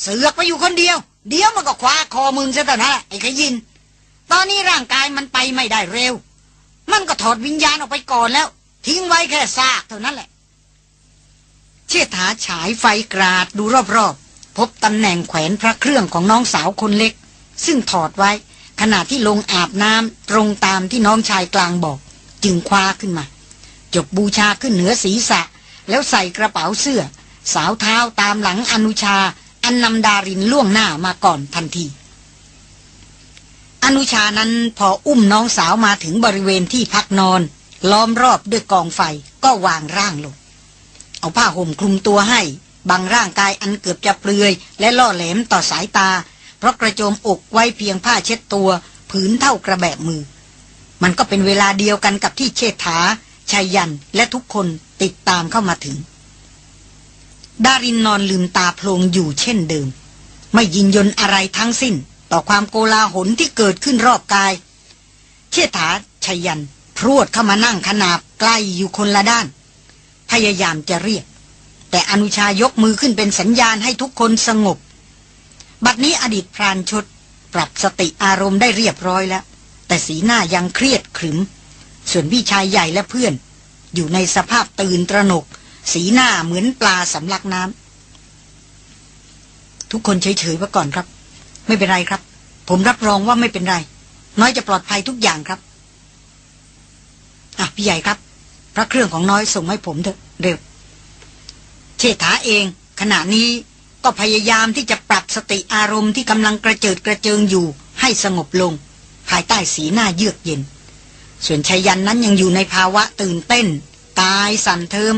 เสือกไปอยู่คนเดียว เดี๋ยวมันก็คว้าคอมึงซะแต่นะไอ้ขยิน ตอนนี้ร่างกายมันไปไม่ได้เร็ว มันก็ถอดวิญญาณออกไปก่อนแล้ว ทิ้งไว้แค่ซากเท่านั้นแหละ เชิดถาฉายไฟกราดดูรอบๆ พบตำแหน่งแขวนพระเครื่องของน้องสาวคนเล็ก ซึ่งถอดไว้ ขณะที่ลงอาบน้ำตรงตามที่น้องชายกลางบอก จึงคว้าขึ้นมา จบบูชาขึ้นเหนือศีรษะ แล้วใส่กระเป๋าเสื้อ สาวเท้าตามหลังอนุชา อันนำดารินล่วงหน้ามาก่อนทันที อนุชานั้นพออุ้มน้องสาวมาถึงบริเวณที่พักนอน ล้อมรอบด้วยกองไฟก็วางร่างลง เอาผ้าห่มคลุมตัวให้บังร่างกายอันเกือบจะเปลือย และล่อแหลมต่อสายตา เพราะกระโจมอกไว้เพียงผ้าเช็ดตัวผืนเท่ากระแบะมือ มันก็เป็นเวลาเดียวกันกับที่เชษฐาชัยยันและทุกคนติดตามเข้ามาถึง ดารินนอนลืมตาโพลงอยู่เช่นเดิม ไม่ยินยนอะไรทั้งสิ้น ต่อความโกลาหลที่เกิดขึ้นรอบกาย เชษฐาชัยยัน พรวดเข้ามานั่งขนาบใกล้อยู่คนละด้าน พยายามจะเรียก แต่อนุชายกมือขึ้นเป็นสัญญาณให้ทุกคนสงบ บัดนี้อดีตพรานชดปรับสติอารมณ์ได้เรียบร้อยแล้ว แต่สีหน้ายังเครียดขรึม ส่วนพี่ชายใหญ่และเพื่อน อยู่ในสภาพตื่นตระหนก สีหน้าเหมือนปลาสำลักน้ำทุกคนเฉยๆไว้ก่อนครับ ไม่เป็นไรครับ ผมรับรองว่าไม่เป็นไร น้อยจะปลอดภัยทุกอย่างครับอะพี่ใหญ่ครับ พระเครื่องของน้อยส่งให้ผมเถอะเร็วเชษฐาเอง ขณะนี้ก็พยายามที่จะปรับสติอารมณ์ที่กำลังกระเจิดกระเจิงอยู่ให้สงบลง ภายใต้สีหน้าเยือกเย็น ส่วนชายันนั้นยังอยู่ในภาวะตื่นเต้นกายสั่นเทิม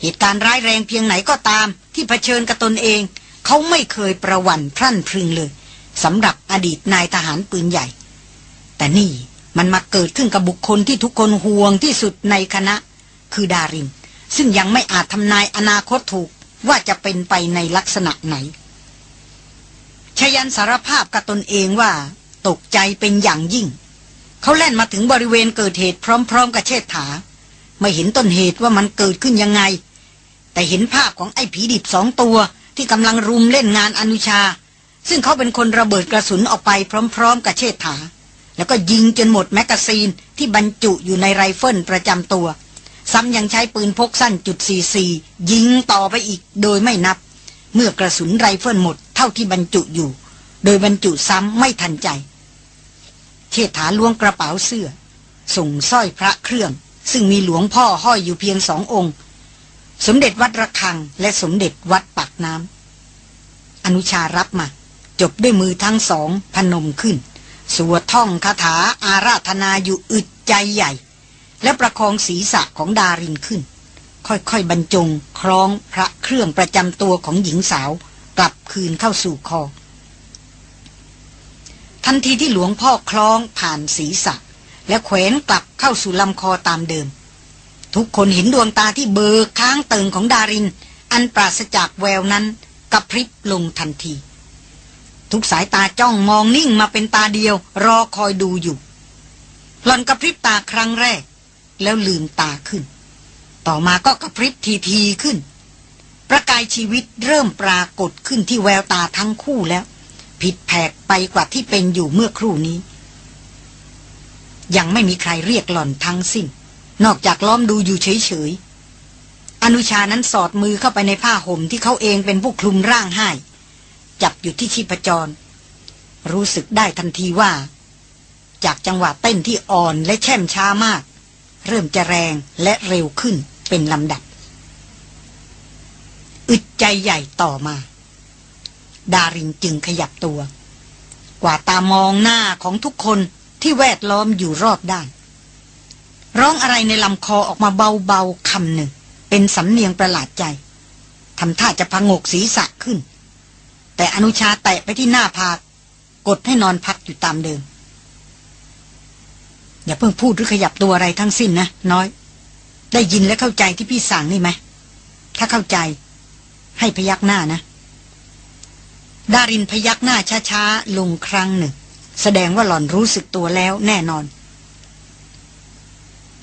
เหตุการณ์ร้ายแรงเพียงไหนก็ตาม ที่เผชิญกับตนเอง เขาไม่เคยประวันพรั่นพรึงเลย สำหรับอดีตนายทหารปืนใหญ่ แต่นี่มันมาเกิดขึ้นกับบุคคลที่ทุกคนห่วงที่สุดในคณะ คือดารินซึ่งยังไม่อาจทำนายอนาคตถูกว่าจะเป็นไปในลักษณะไหนชยันสารภาพกับตนเองว่า ตกใจเป็นอย่างยิ่ง เขาแล่นมาถึงบริเวณเกิดเหตุพร้อมๆกับเชษฐา ไม่เห็นต้นเหตุว่ามันเกิดขึ้นยังไง แต่เห็นภาพของไอ้ผีดิบสองตัวที่กำลังรุมเล่นงานอนุชา ซึ่งเขาเป็นคนระเบิดกระสุนออกไปพร้อม ๆ กับเชษฐา แล้วก็ยิงจนหมดแมกกาซีนที่บรรจุอยู่ในไรเฟิลประจำตัว ซ้ำยังใช้ปืนพกสั้นจุด44ยิงต่อไปอีกโดยไม่นับ เมื่อกระสุนไรเฟิลหมดเท่าที่บรรจุอยู่ โดยบรรจุซ้ำไม่ทันใจ เชษฐาล้วงกระเป๋าเสื้อ ส่งสร้อยพระเครื่อง ซึ่งมีหลวงพ่อห้อยอยู่เพียงสององค์ สมเด็จวัดระฆังและสมเด็จวัดปากน้ำอนุชารับมา จบด้วยมือทั้งสองพนมขึ้น สวดท่องคาถาอาราธนาอยู่อึดใจใหญ่ และประคองศีรษะของดารินขึ้น ค่อยๆบรรจงคล้องพระเครื่องประจำตัวของหญิงสาว กลับคืนเข้าสู่คอ ทันทีที่หลวงพ่อคล้องผ่านศีรษะ และแขวนกลับเข้าสู่ลำคอตามเดิม ทุกคนเห็นดวงตาที่เบิกค้างเติงของดาริน อันปราศจากแววนั้นกระพริบลงทันที ทุกสายตาจ้องมองนิ่งมาเป็นตาเดียว รอคอยดูอยู่ หลอนกระพริบตาครั้งแรก แล้วลืมตาขึ้น ต่อมาก็กระพริบทีทีขึ้น ประกายชีวิตเริ่มปรากฏขึ้นที่แววตาทั้งคู่แล้ว ผิดแผกไปกว่าที่เป็นอยู่เมื่อครู่นี้ ยังไม่มีใครเรียกหล่อนทั้งสิ้น นอกจากล้อมดูอยู่เฉยๆอนุชานั้นสอดมือเข้าไปในผ้าห่มที่เขาเองเป็นผู้คลุมร่างให้ จับอยู่ที่ชีพจร รู้สึกได้ทันทีว่า จากจังหวะเต้นที่อ่อนและแช่มช้ามาก เริ่มจะแรงและเร็วขึ้นเป็นลำดับ อึดใจใหญ่ต่อมา ดารินจึงขยับตัว กว่าตามองหน้าของทุกคนที่แวดล้อมอยู่รอบด้าน ร้องอะไรในลำคอออกมาเบาๆคำหนึ่ง เป็นสำเนียงประหลาดใจทำท่าจะพังงกศีรษะขึ้น แต่อนุชาแตะไปที่หน้าผากกดให้นอนพักอยู่ตามเดิม อย่าเพิ่งพูดหรือขยับตัวอะไรทั้งสิ้นนะ น้อย ได้ยินและเข้าใจที่พี่สั่งนี่ไหม ถ้าเข้าใจ ให้พยักหน้านะ ดารินพยักหน้าช้าๆลงครั้งหนึ่ง แสดงว่าหล่อนรู้สึกตัวแล้วแน่นอน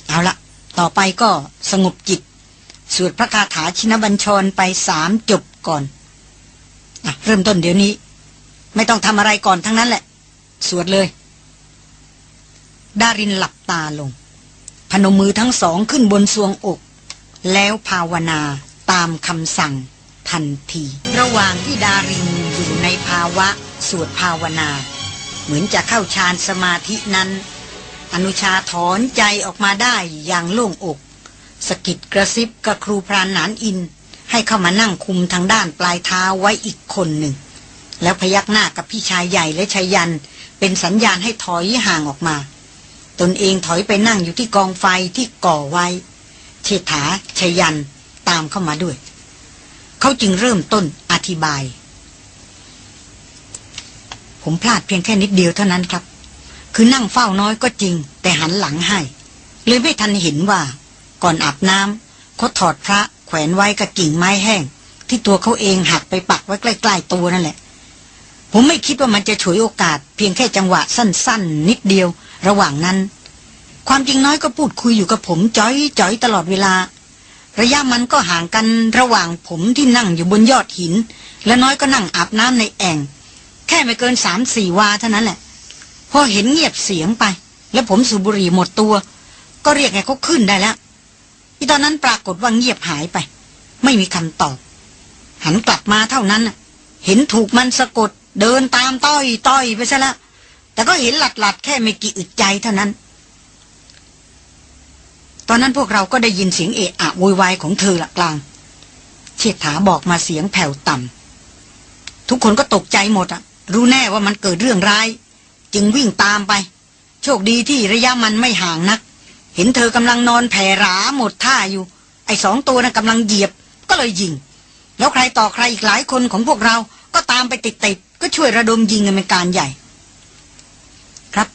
เอาละต่อไปก็สงบจิต สวดพระคาถาชินบัญชรไปสามจบก่อน เริ่มต้นเดี๋ยวนี้ ไม่ต้องทำอะไรก่อนทั้งนั้นแหละ สวดเลย ดารินหลับตาลง พนมมือทั้งสองขึ้นบนสวงอก แล้วภาวนาตามคำสั่งทันที ระหว่างที่ดารินอยู่ในภาวะสวดภาวนา เหมือนจะเข้าฌานสมาธินั้น อนุชาถอนใจออกมาได้อย่างโล่งอก สกิดกระซิบกับครูพรานหนานอิน ให้เข้ามานั่งคุมทางด้านปลายเท้าไว้อีกคนหนึ่ง แล้วพยักหน้ากับพี่ชายใหญ่และชายยัน เป็นสัญญาณให้ถอยห่างออกมา ตนเองถอยไปนั่งอยู่ที่กองไฟที่ก่อไว้ เชษฐาชยันตามเข้ามาด้วย เขาจึงเริ่มต้นอธิบาย ผมพลาดเพียงแค่นิดเดียวเท่านั้นครับ คือนั่งเฝ้าน้อยก็จริง แต่หันหลังให้เลยไม่ทันเห็นว่า ก่อนอาบน้ำเขาถอดพระ แขวนไว้กับกิ่งไม้แห้ง ที่ตัวเขาเองหักไปปักไว้ใกล้ ๆ ตัวนั่นแหละ ผมไม่คิดว่ามันจะฉวยโอกาส เพียงแค่จังหวะสั้น ๆ นิดเดียว ระหว่างนั้น ความจริงน้อยก็พูดคุยอยู่กับผมจ้อยจ้อยตลอดเวลา ระยะมันก็ห่างกันระหว่างผมที่นั่งอยู่บนยอดหิน และน้อยก็นั่งอาบน้ำในแอ่ง แค่ไม่เกินสามสี่วาเท่านั้นแหละ พอเห็นเงียบเสียงไป แล้วผมสูบบุหรี่หมดตัว ก็เรียกไงเขาขึ้นได้แล้ว ที่ตอนนั้นปรากฏว่าเงียบหายไป ไม่มีคำตอบ หันกลับมาเท่านั้นเห็นถูกมันสะกดเดินตามต้อยต้อยไปซะละแต่ก็เห็นหลัดหลัดแค่ไม่กี่อึดใจเท่านั้น ตอนนั้นพวกเราก็ได้ยินเสียงเอะอะโวยวายของเธอละกลาง เชษฐาบอกมาเสียงแผ่วต่ำทุกคนก็ตกใจหมดอะรู้แน่ว่ามันเกิดเรื่องร้าย จึงวิ่งตามไป โชคดีที่ระยะมันไม่ห่างนัก เห็นเธอกำลังนอนแผ่ราหมดท่าอยู่ ไอ้สองตัวนะ่ะกำลังเหยียบ ก็เลยยิง แล้วใครต่อใครอีกหลายคนของพวกเรา ก็ตามไปติดๆก็ช่วยระดมยิงกันเป็นการใหญ่ ครับ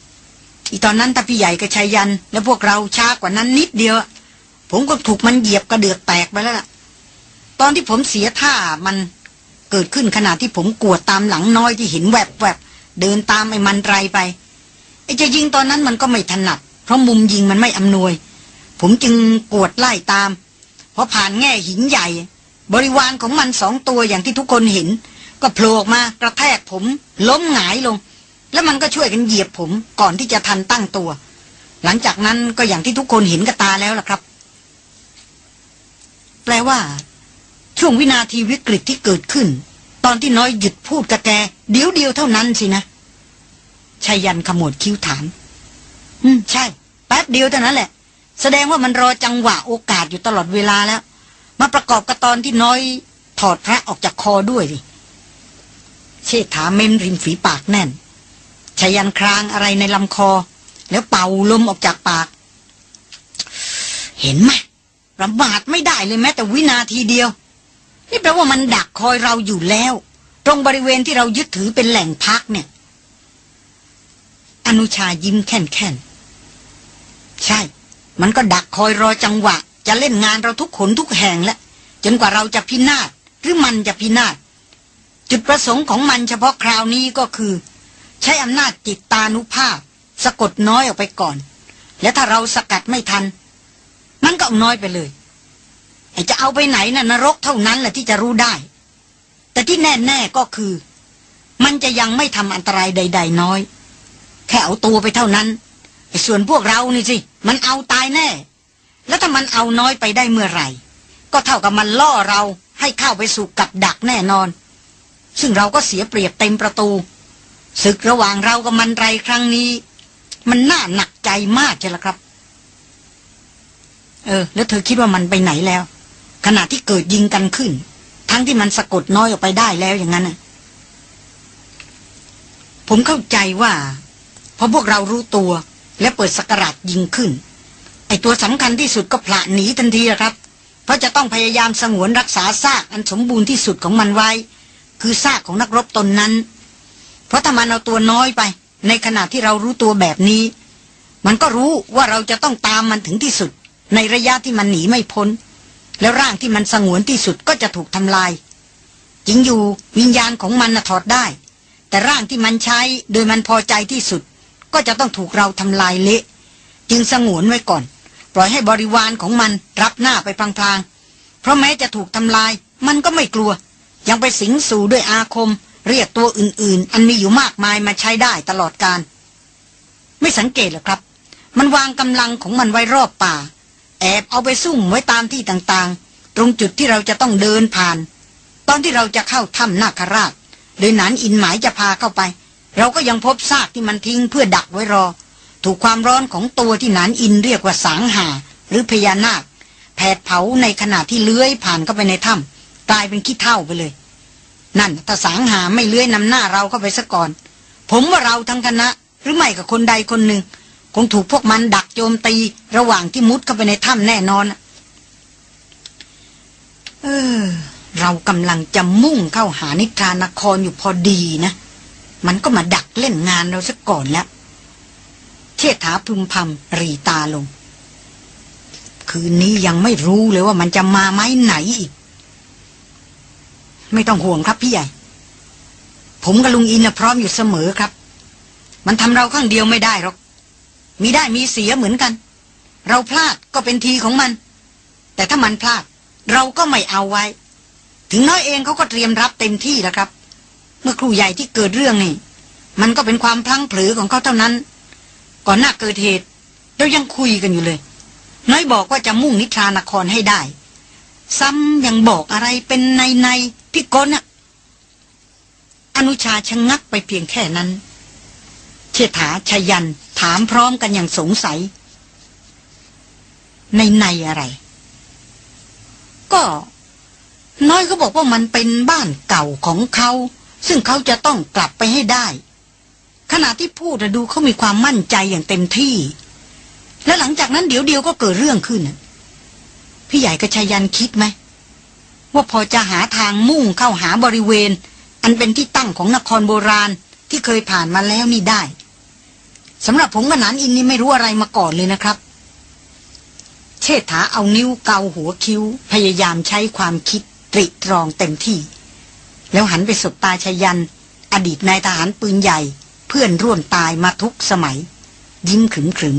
อีตอนนั้นตาพี่ใหญ่กับชายยัน และพวกเราช้ากว่านั้นนิดเดียว ผมก็ถูกมันเหยียบกระเดือกแตกไปแล้วล่ะ ตอนที่ผมเสียท่ามันเกิดขึ้นขณะที่ผมกวดตามหลังน้อยที่เห็นแวบแวบเดินตามไอ้มันไรไปไอ้จะยิงตอนนั้นมันก็ไม่ถนัด เพราะมุมยิงมันไม่อำนวย ผมจึงกวดไล่ตามพอผ่านแง่หินใหญ่ บริวารของมันสองตัวอย่างที่ทุกคนเห็น ก็โผล่ออกมากระแทกผม ล้มหงายลง แล้วมันก็ช่วยกันเหยียบผมก่อนที่จะทันตั้งตัว หลังจากนั้นก็อย่างที่ทุกคนเห็นกับตาแล้วล่ะครับ แปลว่า ช่วงวินาทีวิกฤตที่เกิดขึ้น ตอนที่น้อยหยุดพูดกับแกเดียวเดียวเท่านั้นสินะชายันขมวดคิ้วถาม อืมใช่ แป๊บเดียวเท่านั้นแหละ แสดงว่ามันรอจังหวะโอกาสอยู่ตลอดเวลาแล้ว มาประกอบกับตอนที่น้อยถอดพระออกจากคอด้วยสิเชษฐาเม้มริมฝีปากแน่นชายันครางอะไรในลำคอ แล้วเป่าลมออกจากปาก เห็นไหมประมาทไม่ได้เลยแม้แต่วินาทีเดียว นี่แปลว่ามันดักคอยเราอยู่แล้ว ตรงบริเวณที่เรายึดถือเป็นแหล่งพักเนี่ย อนุชายิ้มแค่นแค่น ใช่ มันก็ดักคอยรอจังหวะ จะเล่นงานเราทุกขนทุกแห่งแล้วจนกว่าเราจะพินาศหรือมันจะพินาศจุดประสงค์ของมันเฉพาะคราวนี้ก็คือ ใช้อำนาจจิตตานุภาพ สะกดน้อยออกไปก่อน และถ้าเราสกัดไม่ทัน มันก็น้อยไปเลยไอจะเอาไปไหนนะ่ะนรกเท่านั้นแหละที่จะรู้ได้ แต่ที่แน่ ๆก็คือ มันจะยังไม่ทำอันตรายใด ๆ น้อย แค่เอาตัวไปเท่านั้น ส่วนพวกเรานี่สิ มันเอาตายแน่ แล้วถ้ามันเอาน้อยไปได้เมื่อไหร่ ก็เท่ากับมันล่อเราให้เข้าไปสู่กับดักแน่นอน ซึ่งเราก็เสียเปรียบเต็มประตู ศึกระหว่างเรากับมันไรครั้งนี้ มันน่าหนักใจมากใช่ละครับ เออ แล้วเธอคิดว่ามันไปไหนแล้ว ขณะที่เกิดยิงกันขึ้น ทั้งที่มันสะกดน้อยออกไปได้แล้วอย่างนั้นน่ะผมเข้าใจว่าพอพวกเรารู้ตัว และเปิดสกราดยิงขึ้น ไอตัวสำคัญที่สุดก็ผละหนีทันทีครับ เพราะจะต้องพยายามสงวนรักษาซากอันสมบูรณ์ที่สุดของมันไว้ คือซากของนักรบตนนั้น เพราะถ้ามันเอาตัวน้อยไป ในขณะที่เรารู้ตัวแบบนี้ มันก็รู้ว่าเราจะต้องตามมันถึงที่สุด ในระยะที่มันหนีไม่พ้น แล้วร่างที่มันสงวนที่สุดก็จะถูกทำลายจริงอยู่วิญญาณของมันถอดได้ แต่ร่างที่มันใช้โดยมันพอใจที่สุด ก็จะต้องถูกเราทำลายเละ จึงสงวนไว้ก่อน ปล่อยให้บริวารของมันรับหน้าไปพลางๆ เพราะแม้จะถูกทำลายมันก็ไม่กลัว ยังไปสิงสู่ด้วยอาคม เรียกตัวอื่นๆ อันมีอยู่มากมายมาใช้ได้ตลอดการ ไม่สังเกตหรอครับ มันวางกำลังของมันไว้รอบป่า แอบเอาไปซุ่มไว้ตามที่ต่างๆ ตรงจุดที่เราจะต้องเดินผ่าน ตอนที่เราจะเข้าถ้ำนาคราชโดยนานอินหมายจะพาเข้าไป เราก็ยังพบซากที่มันทิ้งเพื่อดักไว้รอ ถูกความร้อนของตัวที่หนานอินเรียกว่าสางหาหรือพญานาคแผดเผาในขณะที่เลื้อยผ่านเข้าไปในถ้ำกลายเป็นขี้เท่าไปเลย นั่นถ้าสางหาไม่เลื้อยนำหน้าเราเข้าไปซะก่อน ผมว่าเราทั้งคณะ หรือไม่กับคนใดคนหนึ่ง คงถูกพวกมันดักโจมตีระหว่างที่มุดเข้าไปในถ้ำแน่นอนเออ เรากำลังจะมุ่งเข้าหานิทรานครอยู่พอดีนะ มันก็มาดักเล่นงานเราซะก่อนแล้ว เชษฐาพึมพำรีตาลง คืนนี้ยังไม่รู้เลยว่ามันจะมาไม้ไหนอีก ไม่ต้องห่วงครับพี่ใหญ่ ผมกับลุงอินนะพร้อมอยู่เสมอครับ มันทำเราข้างเดียวไม่ได้หรอก มีได้มีเสียเหมือนกัน เราพลาดก็เป็นทีของมัน แต่ถ้ามันพลาด เราก็ไม่เอาไว้ ถึงน้อยเองเขาก็เตรียมรับเต็มที่แล้วครับ เมื่อครูใหญ่ที่เกิดเรื่องนี่ มันก็เป็นความพลั้งเผลอของเขาเท่านั้น ก่อนหน้าเกิดเหตุเรายังคุยกันอยู่เลย น้อยบอกว่าจะมุ่งนิทรานครให้ได้ ซ้ำยังบอกอะไรเป็นในในพี่กนอะอนุชาชะงงักไปเพียงแค่นั้น เชษฐาชยันถามพร้อมกันอย่างสงสัย ในในอะไร ก็ น้อยเขาบอกว่ามันเป็นบ้านเก่าของเขา ซึ่งเขาจะต้องกลับไปให้ได้ ขณะที่พูดอะดูเขามีความมั่นใจอย่างเต็มที่ และหลังจากนั้นเดี๋ยวเดียวก็เกิดเรื่องขึ้นนะพี่ใหญ่กับชายันคิดไหม ว่าพอจะหาทางมุ่งเข้าหาบริเวณ อันเป็นที่ตั้งของนครโบราณที่เคยผ่านมาแล้วนี่ได้สำหรับผมกับนานอินนี่ไม่รู้อะไรมาก่อนเลยนะครับ เชษฐาเอานิ้วเกาหัวคิ้ว พยายามใช้ความคิดตริตรองเต็มที่ แล้วหันไปสบตาชยัน อดีตนายทหารปืนใหญ่ เพื่อนร่วมตายมาทุกสมัย ยิ้มขึมขึม